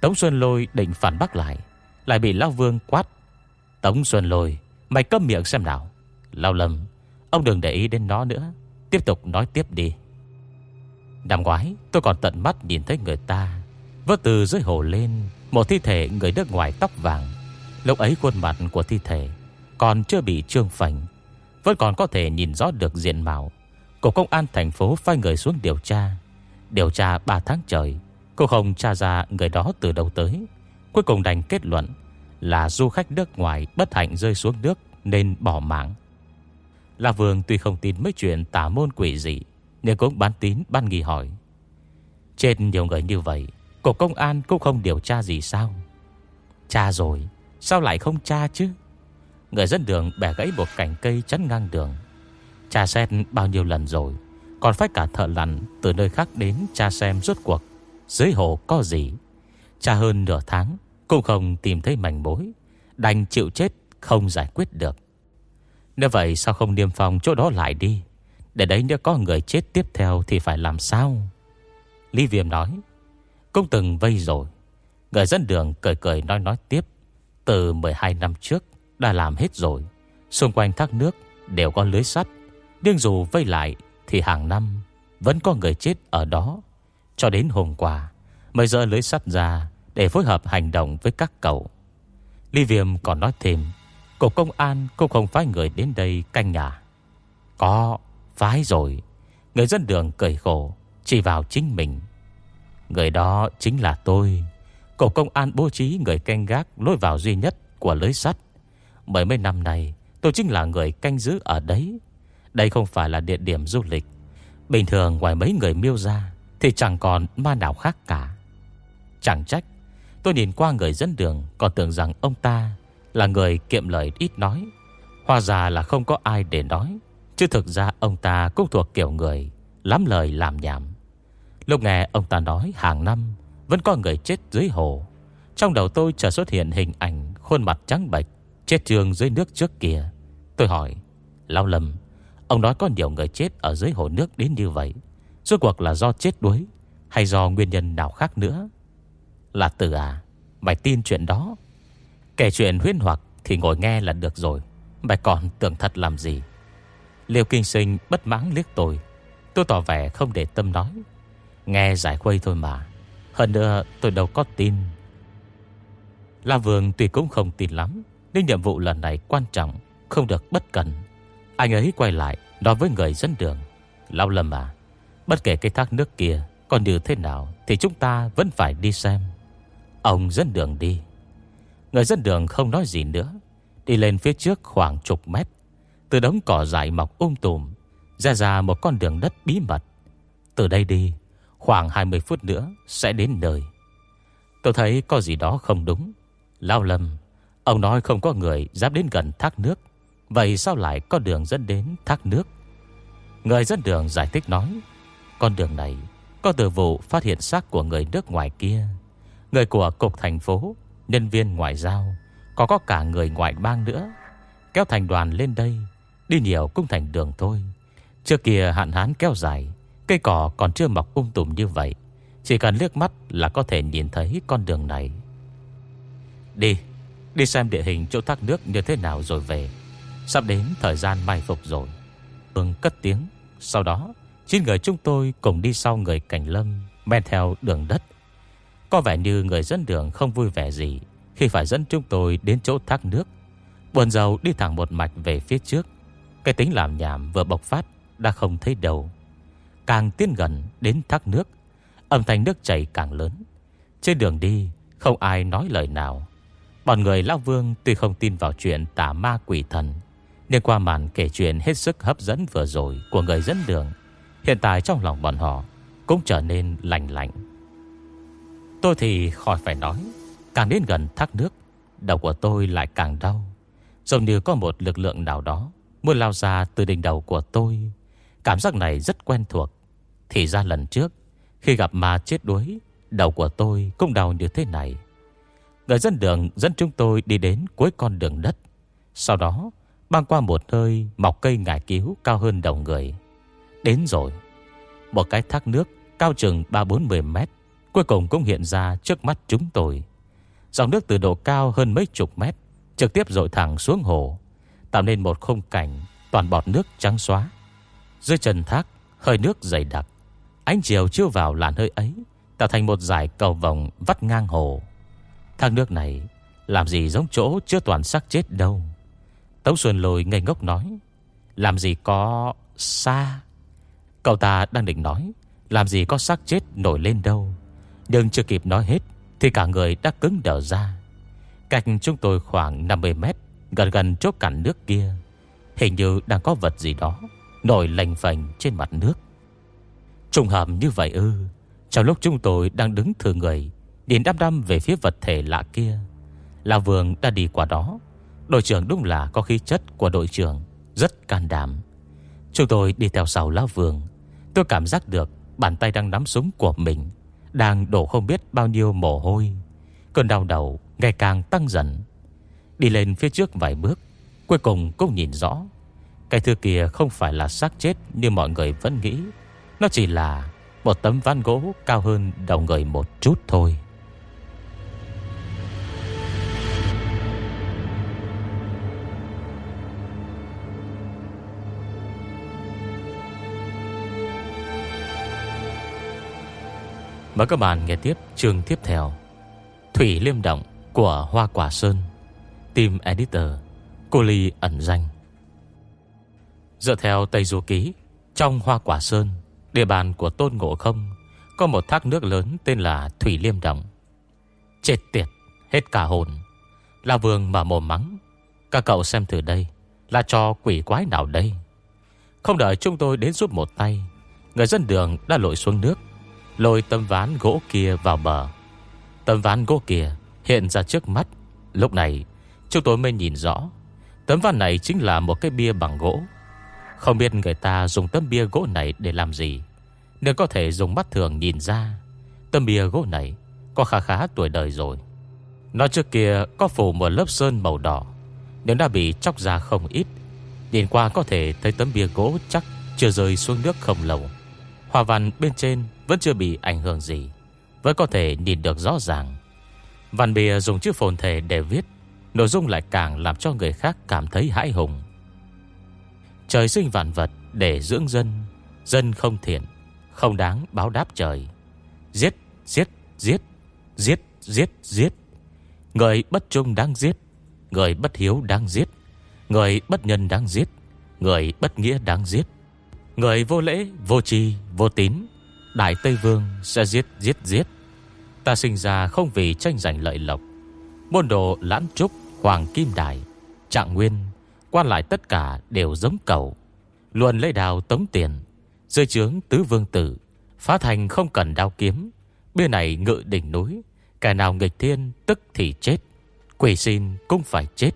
Tống Xuân Lôi định phản bác lại Lại bị Lão Vương quát Tống Xuân Lôi, Mày cấm miệng xem nào. Lao lầm, Ông đừng để ý đến nó nữa. Tiếp tục nói tiếp đi. Năm ngoái tôi còn tận mắt nhìn thấy người ta. Vớt từ dưới hồ lên, Một thi thể người nước ngoài tóc vàng. Lúc ấy khuôn mặt của thi thể Còn chưa bị trương phành, Vẫn còn có thể nhìn rõ được diện mạo. Cục công an thành phố phai người xuống điều tra. Điều tra 3 tháng trời, Cô không tra ra người đó từ đầu tới. Cuối cùng đành kết luận là du khách nước ngoài bất hạnh rơi xuống nước Nên bỏ mạng. La Vương tuy không tin mấy chuyện tà môn quỷ dị, Nhưng cũng bán tín ban nghi hỏi. Trên nhiều người như vậy Cục công an cũng không điều tra gì sao? Cha rồi, Sao lại không tra chứ? Người dân đường bẻ gãy một cành cây chắn ngang đường. Cha xét bao nhiêu lần rồi, Còn phải cả thợ lặn Từ nơi khác đến cha xem rốt cuộc, Dưới hồ có gì. Cha hơn nửa tháng cũng không tìm thấy mảnh mối, Đành chịu chết, không giải quyết được. Nếu vậy sao không niêm phòng chỗ đó lại đi? Để đấy nếu có người chết tiếp theo Thì phải làm sao? Lý Viêm nói, Cũng từng vây rồi. Người dân đường cười cười nói nói tiếp, Từ 12 năm trước Đã làm hết rồi. Xung quanh thác nước đều có lưới sắt, Nhưng dù vây lại Thì hàng năm Vẫn có người chết ở đó. Cho đến hôm qua, Mới dỡ lưới sắt ra để phối hợp hành động với các cậu. Ly Viêm còn nói thêm Cục công an cũng không phái người đến đây canh nhà. Có, Phái rồi. Người dân đường cười khổ, Chỉ vào chính mình. Người đó chính là tôi. Cục công an bố trí người canh gác Lối vào duy nhất của lưới sắt. Mấy mấy năm nay Tôi chính là người canh giữ ở đấy. Đây không phải là địa điểm du lịch. Bình thường ngoài mấy người miêu ra Thì chẳng còn ma nào khác cả. Chẳng trách Tôi nhìn qua người dẫn đường, Còn tưởng rằng ông ta là người kiệm lời ít nói. Hòa ra là không có ai để nói, Chứ thực ra ông ta cũng thuộc kiểu người Lắm lời làm nhảm. Lúc nghe ông ta nói hàng năm Vẫn có người chết dưới hồ, Trong đầu tôi chợt xuất hiện hình ảnh Khuôn mặt trắng bệch, Chết trường dưới nước trước kia. Tôi hỏi lao Lâm, Ông nói có nhiều người chết ở dưới hồ nước đến như vậy Suốt cuộc là do chết đuối Hay do nguyên nhân nào khác nữa? Là tử à Mày tin chuyện đó. Kể chuyện huyên hoặc thì ngồi nghe là được rồi. Mày còn tưởng thật làm gì? Liêu kinh sinh bất mãn liếc tôi. Tôi tỏ vẻ không để tâm nói. Nghe giải khuây thôi mà. Hơn nữa, tôi đâu có tin. La Vương tuy cũng không tin lắm, Nhưng nhiệm vụ lần này quan trọng, Không được bất cần Anh ấy quay lại nói với người dẫn đường. Lão Lâm à Bất kể cái thác nước kia còn như thế nào Thì chúng ta vẫn phải đi xem. Ông dẫn đường đi. Người dẫn đường không nói gì nữa, Đi lên phía trước khoảng chục mét. Từ đống cỏ dại mọc um tùm, Ra ra một con đường đất bí mật. Từ đây đi, Khoảng 20 phút nữa sẽ đến nơi. Tôi thấy có gì đó không đúng. Lao lâm, Ông nói không có người dám đến gần thác nước. Vậy sao lại có đường dẫn đến thác nước? Người dẫn đường giải thích nói, Con đường này Có từ vụ phát hiện xác của người nước ngoài kia. Người của cục thành phố, Nhân viên ngoại giao Có có cả người ngoại bang nữa. Kéo thành đoàn lên đây, Đi nhiều cũng thành đường thôi. Trước kia hạn hán kéo dài, Cây cỏ còn chưa mọc ung um tùm như vậy. Chỉ cần liếc mắt là có thể nhìn thấy con đường này. Đi Đi xem địa hình chỗ thác nước như thế nào rồi về. Sắp đến thời gian mai phục rồi. Vương cất tiếng. Sau đó, Chín người chúng tôi cùng đi sau người cảnh lâm, Men theo đường đất. Có vẻ như người dẫn đường không vui vẻ gì Khi phải dẫn chúng tôi đến chỗ thác nước. Buồn dầu đi thẳng một mạch về phía trước. Cái tính làm nhảm vừa bộc phát Đã không thấy đầu Càng tiến gần đến thác nước, Âm thanh nước chảy càng lớn. Trên đường đi, Không ai nói lời nào. Bọn người Lão Vương tuy không tin vào chuyện tà ma quỷ thần, Nhưng qua màn kể chuyện hết sức hấp dẫn vừa rồi Của người dẫn đường, Hiện tại trong lòng bọn họ Cũng trở nên lành lạnh. Tôi thì khỏi phải nói, Càng đến gần thác nước, Đầu của tôi lại càng đau. Giống như có một lực lượng nào đó Muốn lao ra từ đỉnh đầu của tôi. Cảm giác này rất quen thuộc. Thì ra lần trước, Khi gặp ma chết đuối, Đầu của tôi cũng đau như thế này. Người dân đường dẫn chúng tôi đi đến cuối con đường đất. Sau đó, Băng qua một nơi mọc cây ngải cứu cao hơn đầu người. Đến rồi, Một cái thác nước cao chừng 3-40 mét Cuối cùng cũng hiện ra trước mắt chúng tôi. Dòng nước từ độ cao hơn mấy chục mét, Trực tiếp dội thẳng xuống hồ, Tạo nên một khung cảnh Toàn bọt nước trắng xóa. Dưới chân thác, hơi nước dày đặc. Ánh chiều chiếu vào làn hơi ấy, Tạo thành một dải cầu vòng vắt ngang hồ. Thác nước này Làm gì giống chỗ chưa toàn xác chết đâu? Tống Xuân lôi ngây ngốc nói, Làm gì có xa? Cậu ta đang định nói, Làm gì có xác chết nổi lên đâu? Nhưng chưa kịp nói hết, Thì cả người đã cứng đờ ra. Cách chúng tôi khoảng 50 mét, Gần gần chốt cản nước kia, Hình như đang có vật gì đó Nổi lành phành trên mặt nước. Trùng hợp như vậy ư, Trong lúc chúng tôi đang đứng thừa người, Nhìn đăm đăm về phía vật thể lạ kia Lão vườn đã đi qua đó. Đội trưởng đúng là có khí chất của đội trưởng, Rất can đảm. Chúng tôi đi theo sau Lão vườn Tôi cảm giác được bàn tay đang nắm súng của mình. Đang đổ không biết bao nhiêu mồ hôi. Cơn đau đầu ngày càng tăng dần. Đi lên phía trước vài bước, Cuối cùng cũng nhìn rõ. Cái thứ kia không phải là xác chết Như mọi người vẫn nghĩ. Nó chỉ là một tấm ván gỗ cao hơn đầu người một chút thôi. Mời các bạn nghe tiếp chương tiếp theo. Thủy Liêm Động của Hoa Quả Sơn. Team Editor, Cô Ly ẩn danh. Dựa theo Tây Du Ký, Trong Hoa Quả Sơn, Địa bàn của Tôn Ngộ Không, Có một thác nước lớn tên là Thủy Liêm Động. Chết tiệt, Hết cả hồn. La Vương mà mồm mắng, Các cậu xem từ đây, Là cho quỷ quái nào đây? Không đợi chúng tôi đến giúp một tay, Người dân đường đã lội xuống nước. Lôi tấm ván gỗ kia vào bờ. Tấm ván gỗ kia hiện ra trước mắt. Lúc này, chúng tôi mới nhìn rõ. Tấm ván này chính là một cái bia bằng gỗ. Không biết người ta dùng tấm bia gỗ này để làm gì. Nếu có thể dùng mắt thường nhìn ra, Tấm bia gỗ này Có khá khá tuổi đời rồi. Nó trước kia có phủ một lớp sơn màu đỏ. Nếu đã bị chóc ra không ít, Nhìn qua có thể thấy tấm bia gỗ chắc Chưa rơi xuống nước không lâu. Hòa văn bên trên vẫn chưa bị ảnh hưởng gì Vẫn có thể nhìn được rõ ràng. Văn bìa dùng chữ phồn thể để viết Nội dung lại càng làm cho người khác cảm thấy hãi hùng. Trời sinh vạn vật để dưỡng dân Dân không thiện Không đáng báo đáp trời. Giết, giết, giết Giết, giết, giết. Người bất trung đáng giết Người bất hiếu đáng giết. Người bất nhân đáng giết Người bất nghĩa đáng giết. Người vô lễ, vô tri, vô tín Đại Tây Vương sẽ giết, giết, giết. Ta sinh ra không vì tranh giành lợi lộc. Môn đồ lãn trúc Hoàng Kim Đại Trạng Nguyên Quan lại tất cả đều giống cầu Luôn lấy đào tống tiền Rơi chướng tứ vương tử Phá thành không cần đao kiếm. Bên này ngự đỉnh núi Kẻ nào nghịch thiên tức thì chết Quỷ xin cũng phải chết.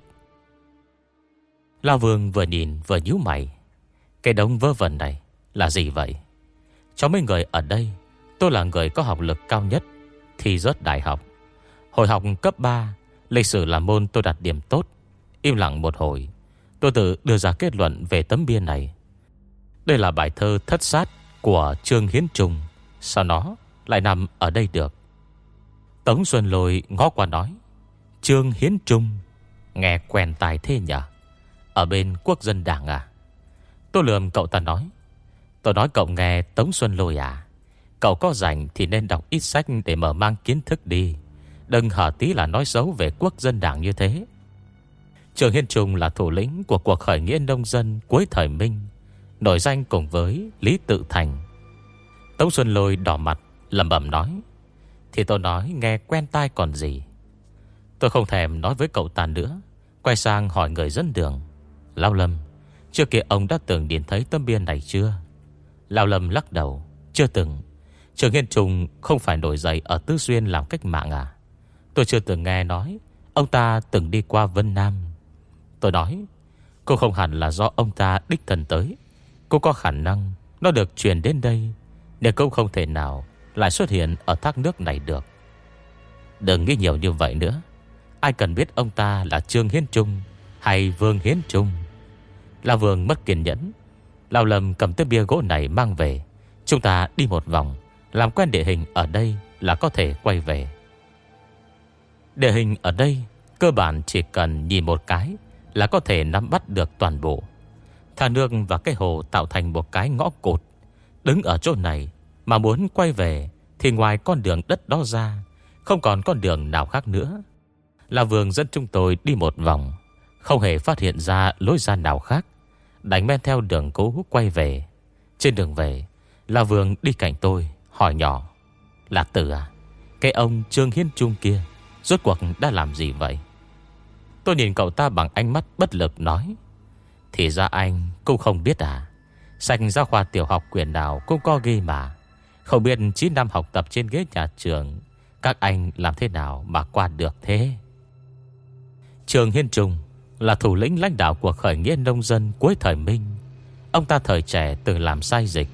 Lao vương vừa nhìn vừa nhíu mày. Cái đống vơ vẩn này là gì vậy? Cháu mấy người ở đây, Tôi là người có học lực cao nhất Thì rớt đại học. Hồi học cấp 3 Lịch sử là môn tôi đạt điểm tốt. Im lặng một hồi, Tôi tự đưa ra kết luận về tấm bia này. Đây là bài thơ thất sát Của Trương Hiến Trung Sao nó lại nằm ở đây được. Tống Xuân Lôi ngó qua nói, Trương Hiến Trung, Nghe quen tài thế nhỉ? Ở bên quốc dân đảng à? Tôi lườm cậu ta nói Tôi nói cậu nghe, Tống Xuân Lôi à. Cậu có rảnh thì nên đọc ít sách Để mở mang kiến thức đi. Đừng hở tí là nói xấu về quốc dân đảng như thế. Trường Hiên Trung là thủ lĩnh Của cuộc khởi nghĩa nông dân cuối thời Minh. Nổi danh cùng với Lý Tự Thành. Tống Xuân Lôi đỏ mặt lầm bẩm nói, Thì tôi nói nghe quen tai còn gì. Tôi không thèm nói với cậu ta nữa. Quay sang hỏi người dẫn đường. Lao Lâm, Trước kia ông đã từng nhìn thấy tấm bia này chưa? Lao Lâm lắc đầu, Chưa từng. Trường Hiên Trung không phải nổi dậy Ở Tứ Xuyên làm cách mạng à? Tôi chưa từng nghe nói Ông ta từng đi qua Vân Nam. Tôi nói, Cô không hẳn là do ông ta đích thần tới. Cô có khả năng Nó được truyền đến đây Để cô không thể nào Lại xuất hiện ở thác nước này được. Đừng nghĩ nhiều như vậy nữa. Ai cần biết ông ta là Trương Hiến Trung Hay Vương Hiến Trung? Là Vương mất kiên nhẫn Lão Lâm cầm tếp bia gỗ này mang về. Chúng ta đi một vòng, Làm quen địa hình ở đây là có thể quay về. Địa hình ở đây, Cơ bản chỉ cần nhìn một cái Là có thể nắm bắt được toàn bộ. Thả nước và cái hồ tạo thành một cái ngõ cột Đứng ở chỗ này Mà muốn quay về Thì ngoài con đường đất đó ra, Không còn con đường nào khác nữa. Là vườn dẫn chúng tôi đi một vòng, Không hề phát hiện ra lối ra nào khác. Đánh men theo đường cũ quay về. Trên đường về, La Vương đi cạnh tôi, Hỏi nhỏ, Lạc tử à Cái ông Trương Hiên Trung kia, Rốt cuộc đã làm gì vậy? Tôi nhìn cậu ta bằng ánh mắt bất lực nói, Thì ra anh cũng không biết à Sạch giáo khoa tiểu học quyền nào cũng có ghi mà. Không biết 9 năm học tập trên ghế nhà trường, Các anh làm thế nào mà qua được thế? Trường Hiên Trung là thủ lĩnh lãnh đạo của khởi nghĩa nông dân cuối thời Minh. Ông ta thời trẻ từng làm sai dịch,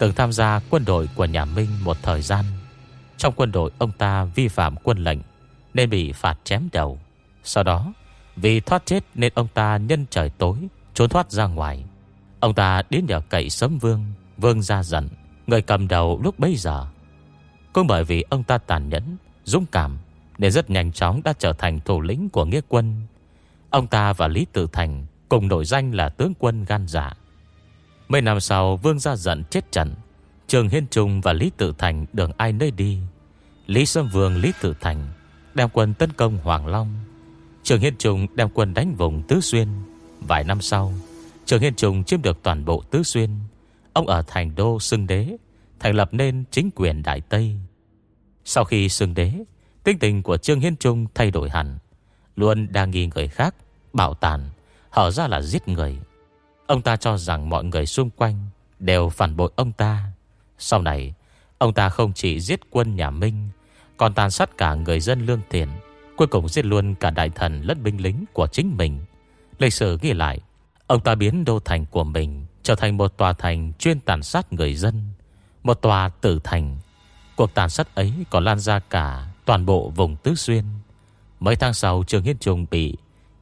Từng tham gia quân đội của nhà Minh một thời gian. Trong quân đội, ông ta vi phạm quân lệnh Nên bị phạt chém đầu. Sau đó, Vì thoát chết nên ông ta nhân trời tối, Trốn thoát ra ngoài. Ông ta đến nhờ cậy sấm vương Vương ra giận, Người cầm đầu lúc bấy giờ. Cũng bởi vì ông ta tàn nhẫn, Dũng cảm Nên rất nhanh chóng đã trở thành thủ lĩnh của nghĩa quân. Ông ta và Lý Tự Thành Cùng nổi danh là tướng quân gan dạ. Mấy năm sau, Vương gia giận chết trận. Trường Hiên Trung và Lý Tự Thành Đường ai nơi đi. Lý Sâm Vương, Lý Tự Thành Đem quân tấn công Hoàng Long. Trường Hiên Trung đem quân đánh vùng Tứ Xuyên. Vài năm sau, Trường Hiên Trung chiếm được toàn bộ Tứ Xuyên. Ông ở thành đô sưng đế, Thành lập nên chính quyền Đại Tây. Sau khi sưng đế Tinh tình của Trương Hiên Trung thay đổi hẳn. Luôn đang nghi người khác, Bảo tàn, Hở ra là giết người. Ông ta cho rằng mọi người xung quanh Đều phản bội ông ta. Sau này, Ông ta không chỉ giết quân nhà Minh, Còn tàn sát cả người dân lương tiền Cuối cùng giết luôn cả đại thần lẫn binh lính của chính mình. Lịch sử ghi lại, Ông ta biến đô thành của mình Trở thành một tòa thành chuyên tàn sát người dân, Một tòa tử thành. Cuộc tàn sát ấy còn lan ra cả Toàn bộ vùng Tứ Xuyên. Mấy tháng sau Trường Hiên Trung bị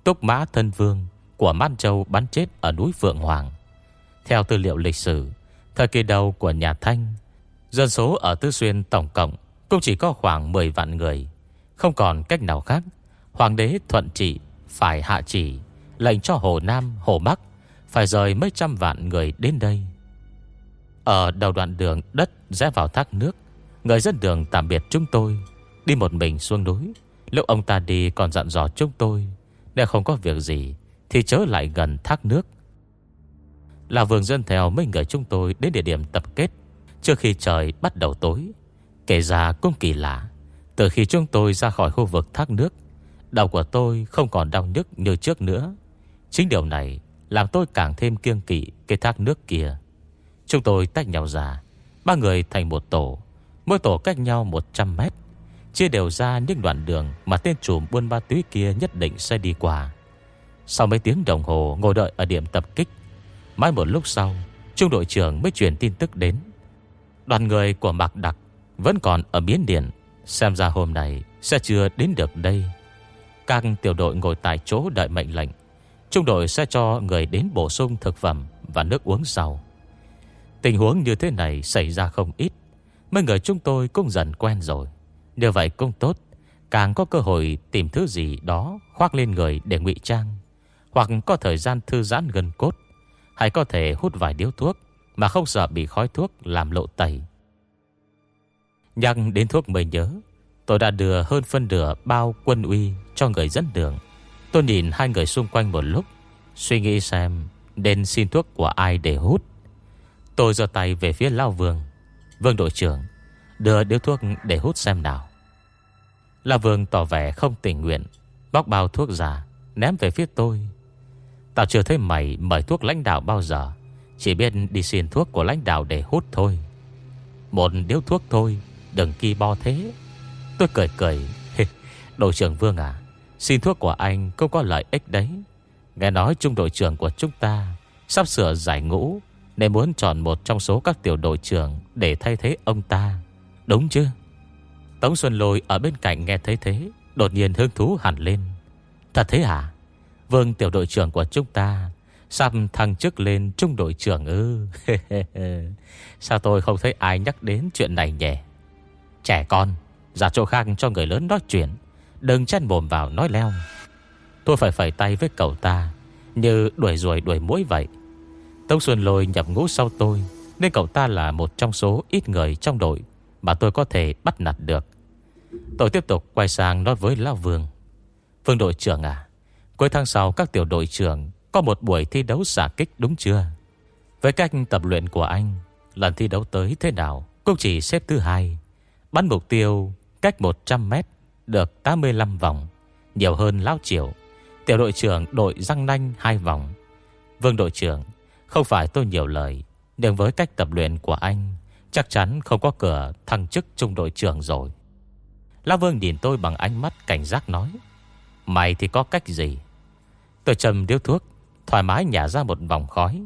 Túc Mã Thân Vương Của Man Châu bắn chết ở núi Phượng Hoàng. Theo tư liệu lịch sử Thời kỳ đầu của nhà Thanh Dân số ở Tư Xuyên tổng cộng Cũng chỉ có khoảng 10 vạn người. Không còn cách nào khác Hoàng đế thuận trị phải hạ chỉ Lệnh cho Hồ Nam, Hồ Bắc Phải rời mấy trăm vạn người đến đây. Ở đầu đoạn đường đất rẽ vào thác nước Người dân đường tạm biệt chúng tôi Đi một mình xuống núi. Lúc ông ta đi còn dặn dò chúng tôi, Nếu không có việc gì Thì chớ lại gần thác nước. Là vườn dân theo mấy người chúng tôi Đến địa điểm tập kết, Trước khi trời bắt đầu tối, Kể ra cũng kỳ lạ. Từ khi chúng tôi ra khỏi khu vực thác nước, Đầu của tôi không còn đau nhức như trước nữa. Chính điều này Làm tôi càng thêm kiêng kỵ Cái thác nước kia. Chúng tôi tách nhau ra, Ba người thành một tổ, Mỗi tổ cách nhau 100 mét. Chia đều ra những đoạn đường Mà tên trùm buôn ma túy kia nhất định sẽ đi qua. Sau mấy tiếng đồng hồ Ngồi đợi ở điểm tập kích, Mãi một lúc sau, Trung đội trưởng mới truyền tin tức đến. Đoàn người của Mạc Đặc Vẫn còn ở biến điện, Xem ra hôm nay sẽ chưa đến được đây. Các tiểu đội ngồi tại chỗ đợi mệnh lệnh, Trung đội sẽ cho người đến bổ sung thực phẩm Và nước uống sau. Tình huống như thế này xảy ra không ít, Mấy người chúng tôi cũng dần quen rồi. Như vậy cũng tốt. Càng có cơ hội tìm thứ gì đó Khoác lên người để ngụy trang. Hoặc có thời gian thư giãn gần cốt. Hay có thể hút vài điếu thuốc Mà không sợ bị khói thuốc làm lộ tẩy. Nhắc đến thuốc mới nhớ, Tôi đã đưa hơn phân nửa bao quân uy cho người dẫn đường. Tôi nhìn hai người xung quanh một lúc, Suy nghĩ xem Nên xin thuốc của ai để hút. Tôi giơ tay về phía Lao Vương. Vương đội trưởng, Đưa điếu thuốc để hút xem nào. La Vương tỏ vẻ không tình nguyện, Bóc bao thuốc giả, Ném về phía tôi. Tao chưa thấy mày mời thuốc lãnh đạo bao giờ, Chỉ biết đi xin thuốc của lãnh đạo để hút thôi. Một điếu thuốc thôi, Đừng kỳ bo thế. Tôi cười cười Đội trưởng Vương à Xin thuốc của anh cũng có lợi ích đấy. Nghe nói trung đội trưởng của chúng ta Sắp sửa giải ngũ, Nên muốn chọn một trong số các tiểu đội trưởng Để thay thế ông ta. Đúng chứ? Tống Xuân Lôi ở bên cạnh nghe thấy thế, Đột nhiên hứng thú hẳn lên. Thật thế hả? Vương tiểu đội trưởng của chúng ta Sắp thăng chức lên trung đội trưởng ư? Sao tôi không thấy ai nhắc đến chuyện này nhỉ? Trẻ con Giả chỗ khác cho người lớn nói chuyện. Đừng chen bồm vào nói leo. Tôi phải phải tay với cậu ta, Như đuổi ruồi đuổi mũi vậy. Tống Xuân Lôi nhập ngũ sau tôi, Nên cậu ta là một trong số ít người trong đội Mà tôi có thể bắt nạt được. Tôi tiếp tục quay sang nói với Lão Vương. Vương đội trưởng à Cuối tháng sau các tiểu đội trưởng Có một buổi thi đấu xả kích đúng chưa? Với cách tập luyện của anh, Lần thi đấu tới thế nào Cũng chỉ xếp thứ hai. Bắn mục tiêu cách 100 mét Được 85 vòng, Nhiều hơn Lão Triều. Tiểu đội trưởng đội răng nanh hai vòng. Vương đội trưởng, Không phải tôi nhiều lời, Nhưng với cách tập luyện của anh, Chắc chắn không có cửa thăng chức trung đội trưởng rồi. Lão Vương nhìn tôi bằng ánh mắt cảnh giác nói, Mày thì có cách gì? Tôi châm điếu thuốc, Thoải mái nhả ra một vòng khói,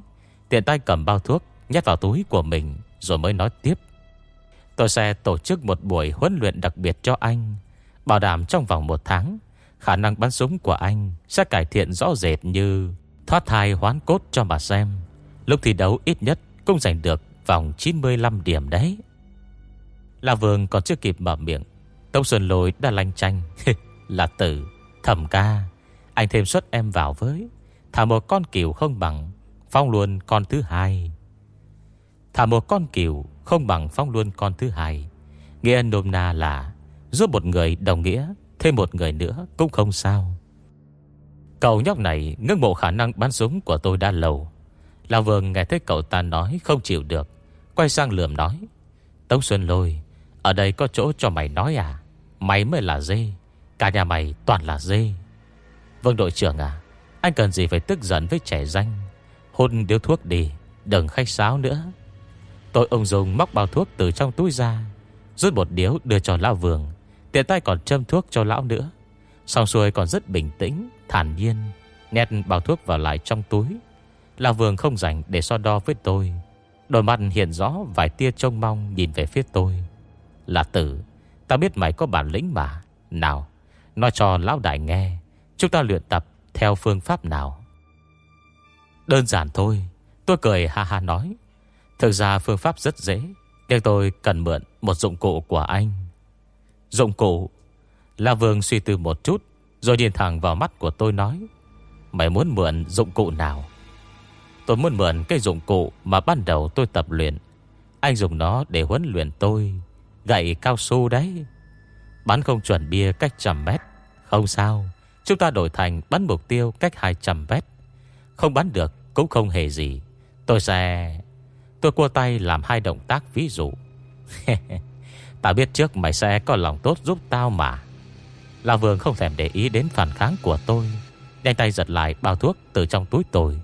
Tiện tay cầm bao thuốc, Nhét vào túi của mình, Rồi mới nói tiếp. Tôi sẽ tổ chức một buổi huấn luyện đặc biệt cho anh, Bảo đảm trong vòng một tháng, Khả năng bắn súng của anh Sẽ cải thiện rõ rệt như Thoát thai hoán cốt cho bà xem. Lúc thi đấu ít nhất Cũng giành được vòng 95 điểm đấy. La Vương còn chưa kịp mở miệng Tông Xuân Lôi đã lanh chanh. Là tử, Thẩm ca. Anh thêm suất em vào với. Thả một con kiều không bằng Phong luôn con thứ hai. Thả một con kiều không bằng phong luôn con thứ hai. Nghĩa nôm na là Giúp một người đồng nghĩa, Thêm một người nữa cũng không sao. Cậu nhóc này ngưng mộ khả năng bắn súng của tôi đã lâu. Lão Vương nghe thấy cậu ta nói không chịu được, Quay sang lườm nói, Tống Xuân Lôi, Ở đây có chỗ cho mày nói à? Mày mới là dê, Cả nhà mày toàn là dê. Vâng đội trưởng à Anh cần gì phải tức giận với trẻ danh? Hôn điếu thuốc đi, Đừng khách sáo nữa. Tôi ông dùng móc bao thuốc từ trong túi ra, Rút một điếu đưa cho lão vườn Tiện tay còn châm thuốc cho lão nữa. Xong xuôi còn rất bình tĩnh, Thản nhiên Nét bao thuốc vào lại trong túi. Lão vườn không rảnh để so đo với tôi. Đôi mắt hiện rõ vài tia trông mong Nhìn về phía tôi. Là tử. Ta biết mày có bản lĩnh mà. Nào, Nói cho lão đại nghe. Chúng ta luyện tập theo phương pháp nào? Đơn giản thôi. Tôi cười ha ha nói. Thực ra phương pháp rất dễ, Nhưng tôi cần mượn một dụng cụ của anh. Dụng cụ? La Vương suy tư một chút, Rồi nhìn thẳng vào mắt của tôi nói. Mày muốn mượn dụng cụ nào? Tôi muốn mượn cái dụng cụ Mà ban đầu tôi tập luyện. Anh dùng nó để huấn luyện tôi. Gậy cao su đấy. Bắn không chuẩn bia cách trăm mét. Không sao, Chúng ta đổi thành bắn mục tiêu cách 200 mét. Không bắn được cũng không hề gì. Tôi sẽ, Tôi cua tay làm hai động tác ví dụ. Tao biết trước mày sẽ có lòng tốt giúp tao mà. Lão Vương không thèm để ý đến phản kháng của tôi. Nhanh tay giật lại bao thuốc từ trong túi tôi.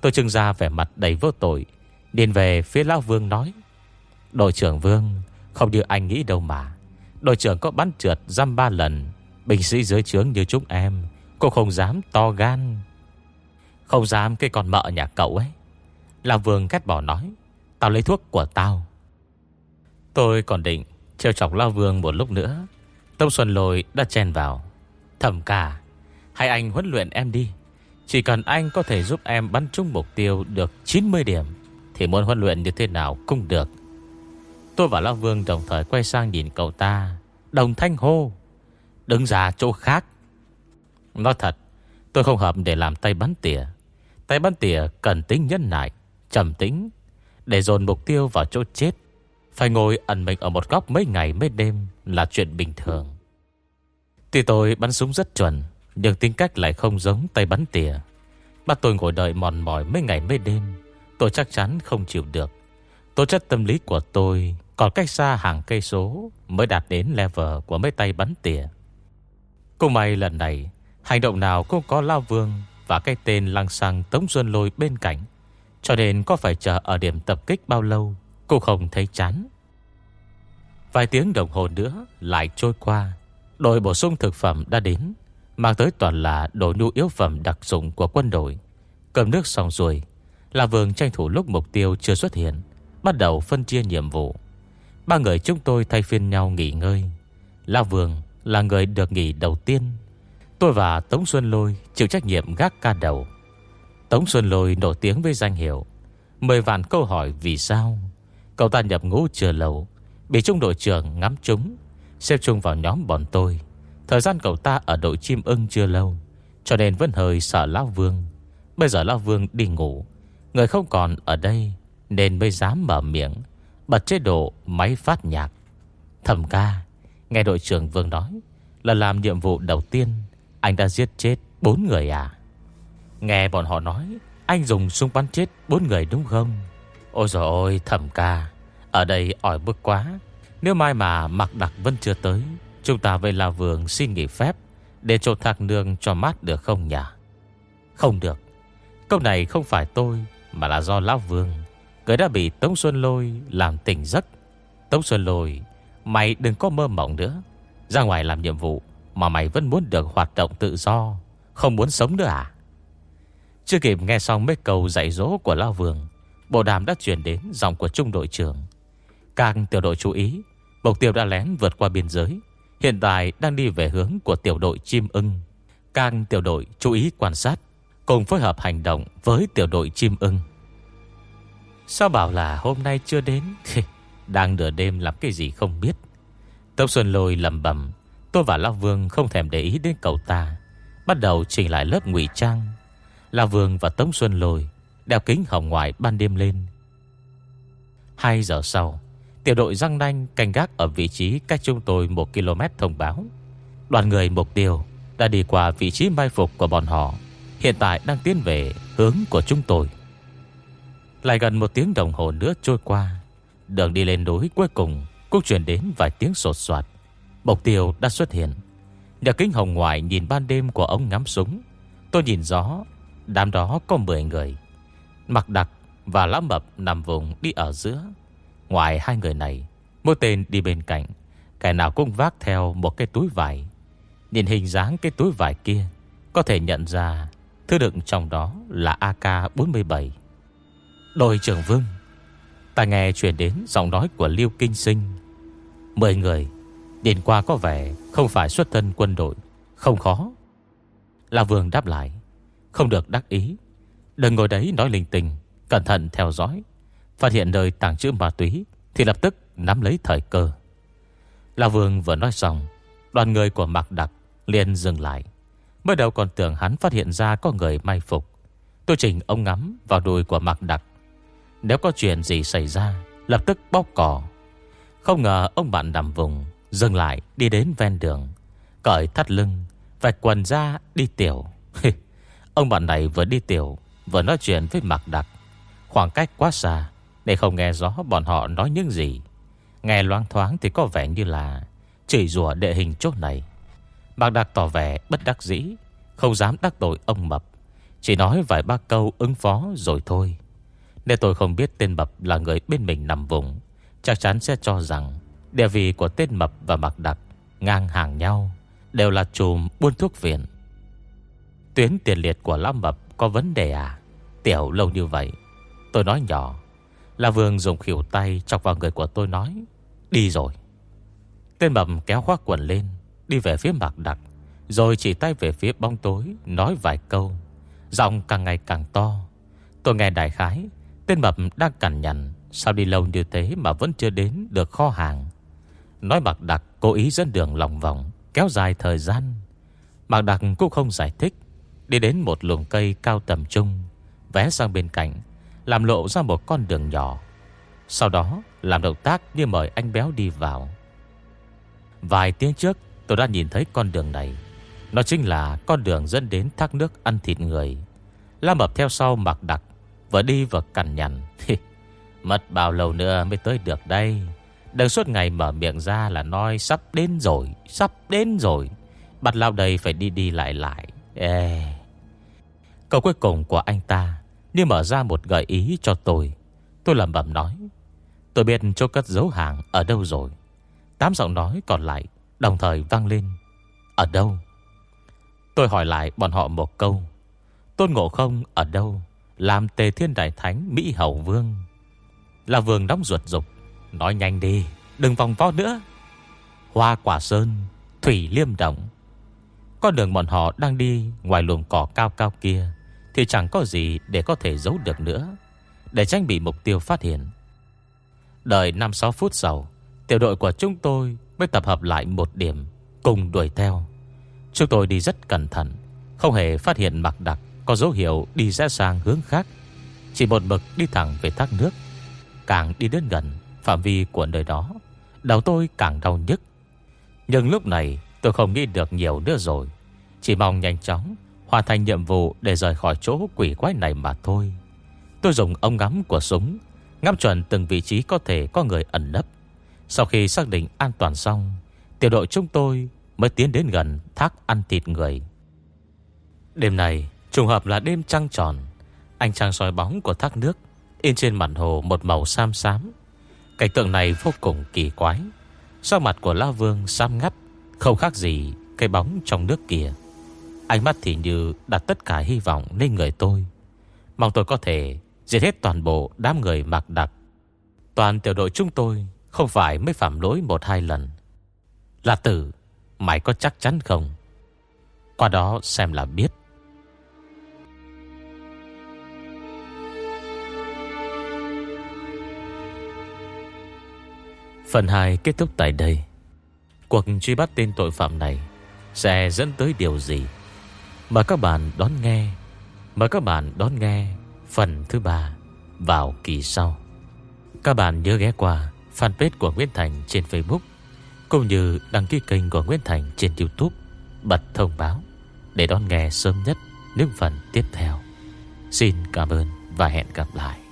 Tôi trưng ra vẻ mặt đầy vô tội. Điền về phía Lão Vương nói, Đội trưởng Vương không như anh nghĩ đâu mà. Đội trưởng có bắn trượt dăm ba lần. Binh sĩ dưới trướng như chúng em, Cô không dám to gan. Không dám cái con mợ nhà cậu ấy. Lão Vương ghét bỏ nói, Tao lấy thuốc của tao. Tôi còn định trêu chọc Lao Vương một lúc nữa. Tông Xuân Lôi đã chen vào. Thầm cả hãy anh huấn luyện em đi. Chỉ cần anh có thể giúp em bắn trúng mục tiêu Được 90 điểm Thì muốn huấn luyện như thế nào cũng được. Tôi và lão Vương đồng thời quay sang nhìn cậu ta. Đồng thanh hô, Đứng ra chỗ khác. Nói thật, Tôi không hợp để làm tay bắn tỉa. Tay bắn tỉa cần tính nhân nại, trầm tĩnh, Để dồn mục tiêu vào chỗ chết. Phải ngồi ẩn mình ở một góc mấy ngày mấy đêm Là chuyện bình thường. Tuy tôi bắn súng rất chuẩn, Nhưng tính cách lại không giống tay bắn tỉa. Bắt tôi ngồi đợi mòn mỏi mấy ngày mấy đêm, Tôi chắc chắn không chịu được. Tố chất tâm lý của tôi còn cách xa hàng cây số Mới đạt đến level của mấy tay bắn tỉa. Cũng may lần này, Hành động nào cũng có Lao Vương Và cái tên lăng xăng Tống Xuân Lôi bên cạnh. Cho nên có phải chờ ở điểm tập kích bao lâu Cô không thấy chán. Vài tiếng đồng hồ nữa Lại trôi qua, Đội bổ sung thực phẩm đã đến, Mang tới toàn là đồ nhu yếu phẩm đặc dụng của quân đội. Cầm nước xong rồi Là vườn tranh thủ lúc mục tiêu chưa xuất hiện, Bắt đầu phân chia nhiệm vụ. Ba người chúng tôi thay phiên nhau nghỉ ngơi. La Vương là người được nghỉ đầu tiên. Tôi và Tống Xuân Lôi chịu trách nhiệm gác ca đầu. Tống Xuân Lôi nổi tiếng với danh hiệu Mười vạn câu hỏi vì sao Cậu ta nhập ngũ chưa lâu Bị trung đội trưởng ngắm chúng Xếp chung vào nhóm bọn tôi. Thời gian cậu ta ở đội chim ưng chưa lâu Cho nên vẫn hơi sợ Lão Vương Bây giờ Lão Vương đi ngủ, Người không còn ở đây Nên mới dám mở miệng. Bật chế độ máy phát nhạc. Thẩm ca, Nghe đội trưởng Vương nói, Là làm nhiệm vụ đầu tiên, Anh đã giết chết bốn người à? Nghe bọn họ nói, Anh dùng súng bắn chết bốn người đúng không? Ôi dồi ôi thẩm ca, Ở đây ỏi bức quá. Nếu mai mà mặc đặc vẫn chưa tới, Chúng ta về là vườn xin nghỉ phép, Để cho thạc nương cho mát được không nhỉ? Không được. Câu này không phải tôi, Mà là do Lão Vương Người đã bị Tống Xuân Lôi làm tỉnh giấc. Tống Xuân Lôi, Mày đừng có mơ mộng nữa. Ra ngoài làm nhiệm vụ Mà mày vẫn muốn được hoạt động tự do, Không muốn sống nữa à? Chưa kịp nghe xong mấy câu dạy dỗ của Lao Vương, Bộ đàm đã chuyển đến dòng của trung đội trưởng. Các tiểu đội chú ý Mục tiêu đã lén vượt qua biên giới, Hiện tại đang đi về hướng của tiểu đội chim ưng. Các tiểu đội chú ý quan sát, Cùng phối hợp hành động với tiểu đội chim ưng. Sao bảo là hôm nay chưa đến? Đang nửa đêm làm cái gì không biết. Tông Xuân Lôi lầm bầm Tôi và Lão Vương không thèm để ý đến cậu ta. Bắt đầu chỉnh lại lớp ngụy trang. La Vương và Tống Xuân Lôi Đeo kính hồng ngoại ban đêm lên. Hai giờ sau, Tiểu đội răng nanh canh gác ở vị trí Cách chúng tôi 1 km thông báo. Đoàn người mục tiêu Đã đi qua vị trí mai phục của bọn họ, Hiện tại đang tiến về hướng của chúng tôi. Lại gần một tiếng đồng hồ nữa trôi qua, Đường đi lên núi cuối cùng Cũng chuyển đến vài tiếng sột soạt. Mục tiêu đã xuất hiện. Nhà kính hồng ngoại nhìn ban đêm của ông ngắm súng. Tôi nhìn rõ, Đám đó có 10 người. Mặc đặc và lão mập nằm vùng đi ở giữa. Ngoài hai người này Mỗi tên đi bên cạnh, Kẻ nào cũng vác theo một cái túi vải. Nhìn hình dáng cái túi vải kia, Có thể nhận ra Thứ đựng trong đó là AK-47 đội trưởng vương. Ta nghe chuyển đến giọng nói của Liêu Kinh Sinh. Mười người điền qua có vẻ không phải xuất thân quân đội, Không khó. La Vương đáp lại, Không được đắc ý. Đừng ngồi đấy nói linh tinh, Cẩn thận theo dõi. Phát hiện nơi tàng trữ ma túy, Thì lập tức nắm lấy thời cơ. La Vương vừa nói xong, Đoàn người của Mạc Đặc liền dừng lại. Mới đầu còn tưởng hắn phát hiện ra Có người may phục. Tôi chỉnh ông ngắm vào đùi của Mạc Đặc nếu có chuyện gì xảy ra, Lập tức bóc cỏ Không ngờ ông bạn nằm vùng, Dừng lại đi đến ven đường, Cởi thắt lưng, Vạch quần ra đi tiểu. Ông bạn này vừa đi tiểu, Vừa nói chuyện với Mạc Đặc. Khoảng cách quá xa, Để không nghe rõ bọn họ nói những gì. Nghe loang thoáng thì có vẻ như là Chửi rủa địa hình chốt này. Mạc Đặc tỏ vẻ bất đắc dĩ, Không dám đắc tội ông Mập, Chỉ nói vài ba câu ứng phó rồi thôi. Nếu tôi không biết tên Mập là người bên mình nằm vùng, Chắc chắn sẽ cho rằng Địa vị của tên Mập và Mạc Đặc Ngang hàng nhau, Đều là chùm buôn thuốc viện. Tuyến tiền liệt của Lão Mập có vấn đề à? Tiểu lâu như vậy, Tôi nói nhỏ, Là Vương dùng khỉu tay chọc vào người của tôi nói, Đi rồi. Tên Mập kéo khoác quần lên, Đi về phía Mạc Đặc Rồi chỉ tay về phía bóng tối, Nói vài câu. Giọng càng ngày càng to. Tôi nghe đại khái Tên Mập đang cằn nhằn, Sao đi lâu như thế mà vẫn chưa đến được kho hàng? Nói Mạc Đặc cố ý dẫn đường lòng vòng, Kéo dài thời gian. Mạc Đặc cũng không giải thích, Đi đến một luồng cây cao tầm trung, Vé sang bên cạnh, Làm lộ ra một con đường nhỏ. Sau đó, làm động tác như mời anh béo đi vào. Vài tiếng trước, tôi đã nhìn thấy con đường này. Nó chính là con đường dẫn đến thác nước ăn thịt người. La mập theo sau Mạc đặc Vừa đi vừa cằn nhằn. Mất bao lâu nữa mới tới được đây? Đừng suốt ngày mở miệng ra là nói sắp đến rồi, Sắp đến rồi. Bắt lao đầy phải đi đi lại lại. Ê. Câu cuối cùng của anh ta, Như mở ra một gợi ý cho tôi. Tôi lầm bẩm nói, Tôi biết chỗ cất dấu hàng ở đâu rồi. Tám giọng nói còn lại Đồng thời vang lên, Ở đâu? Tôi hỏi lại bọn họ một câu, Tôn Ngộ Không ở đâu? Làm tề thiên đại thánh Mỹ Hậu Vương. Là vương đóng ruột dục, Nói nhanh đi, Đừng vòng vo nữa. Hoa quả sơn, Thủy liêm động. Con đường bọn họ đang đi Ngoài luồng cỏ cao cao kia Thì chẳng có gì để có thể giấu được nữa, Để tránh bị mục tiêu phát hiện. Đợi 5-6 phút sau, Tiểu đội của chúng tôi mới tập hợp lại một điểm, Cùng đuổi theo. Chúng tôi đi rất cẩn thận, Không hề phát hiện mặc đặc. Có dấu hiệu đi rẽ sang hướng khác. Chỉ một mực đi thẳng về thác nước, Càng đi đến gần Phạm vi của nơi đó, Đầu tôi càng đau nhức. Nhưng lúc này tôi không nghĩ được nhiều nữa rồi, Chỉ mong nhanh chóng Hoàn thành nhiệm vụ để rời khỏi chỗ quỷ quái này mà thôi. Tôi dùng ống ngắm của súng, Ngắm chuẩn từng vị trí có thể có người ẩn nấp. Sau khi xác định an toàn xong, Tiểu đội chúng tôi mới tiến đến gần thác ăn thịt người. Đêm này trùng hợp là đêm trăng tròn Anh trăng soi bóng của thác nước In trên mặt hồ một màu xám xám. Cảnh tượng này vô cùng kỳ quái. Sau mặt của La Vương xám ngắt, Không khác gì cây bóng trong nước kia. Ánh mắt thì như đặt tất cả hy vọng lên người tôi. Mong tôi có thể Diệt hết toàn bộ đám người mặc đặc. Toàn tiểu đội chúng tôi Không phải mới phạm lỗi một hai lần. Là tử, Mày có chắc chắn không? Qua đó xem là biết. Phần 2 kết thúc tại đây. Cuộc truy bắt tên tội phạm này Sẽ dẫn tới điều gì? Mời các bạn đón nghe. Mời các bạn đón nghe Phần thứ ba Vào kỳ sau. Các bạn nhớ ghé qua fanpage của Nguyễn Thành trên Facebook, Cũng như đăng ký kênh của Nguyễn Thành trên Youtube, Bật thông báo, Để đón nghe sớm nhất những phần tiếp theo. Xin cảm ơn và hẹn gặp lại.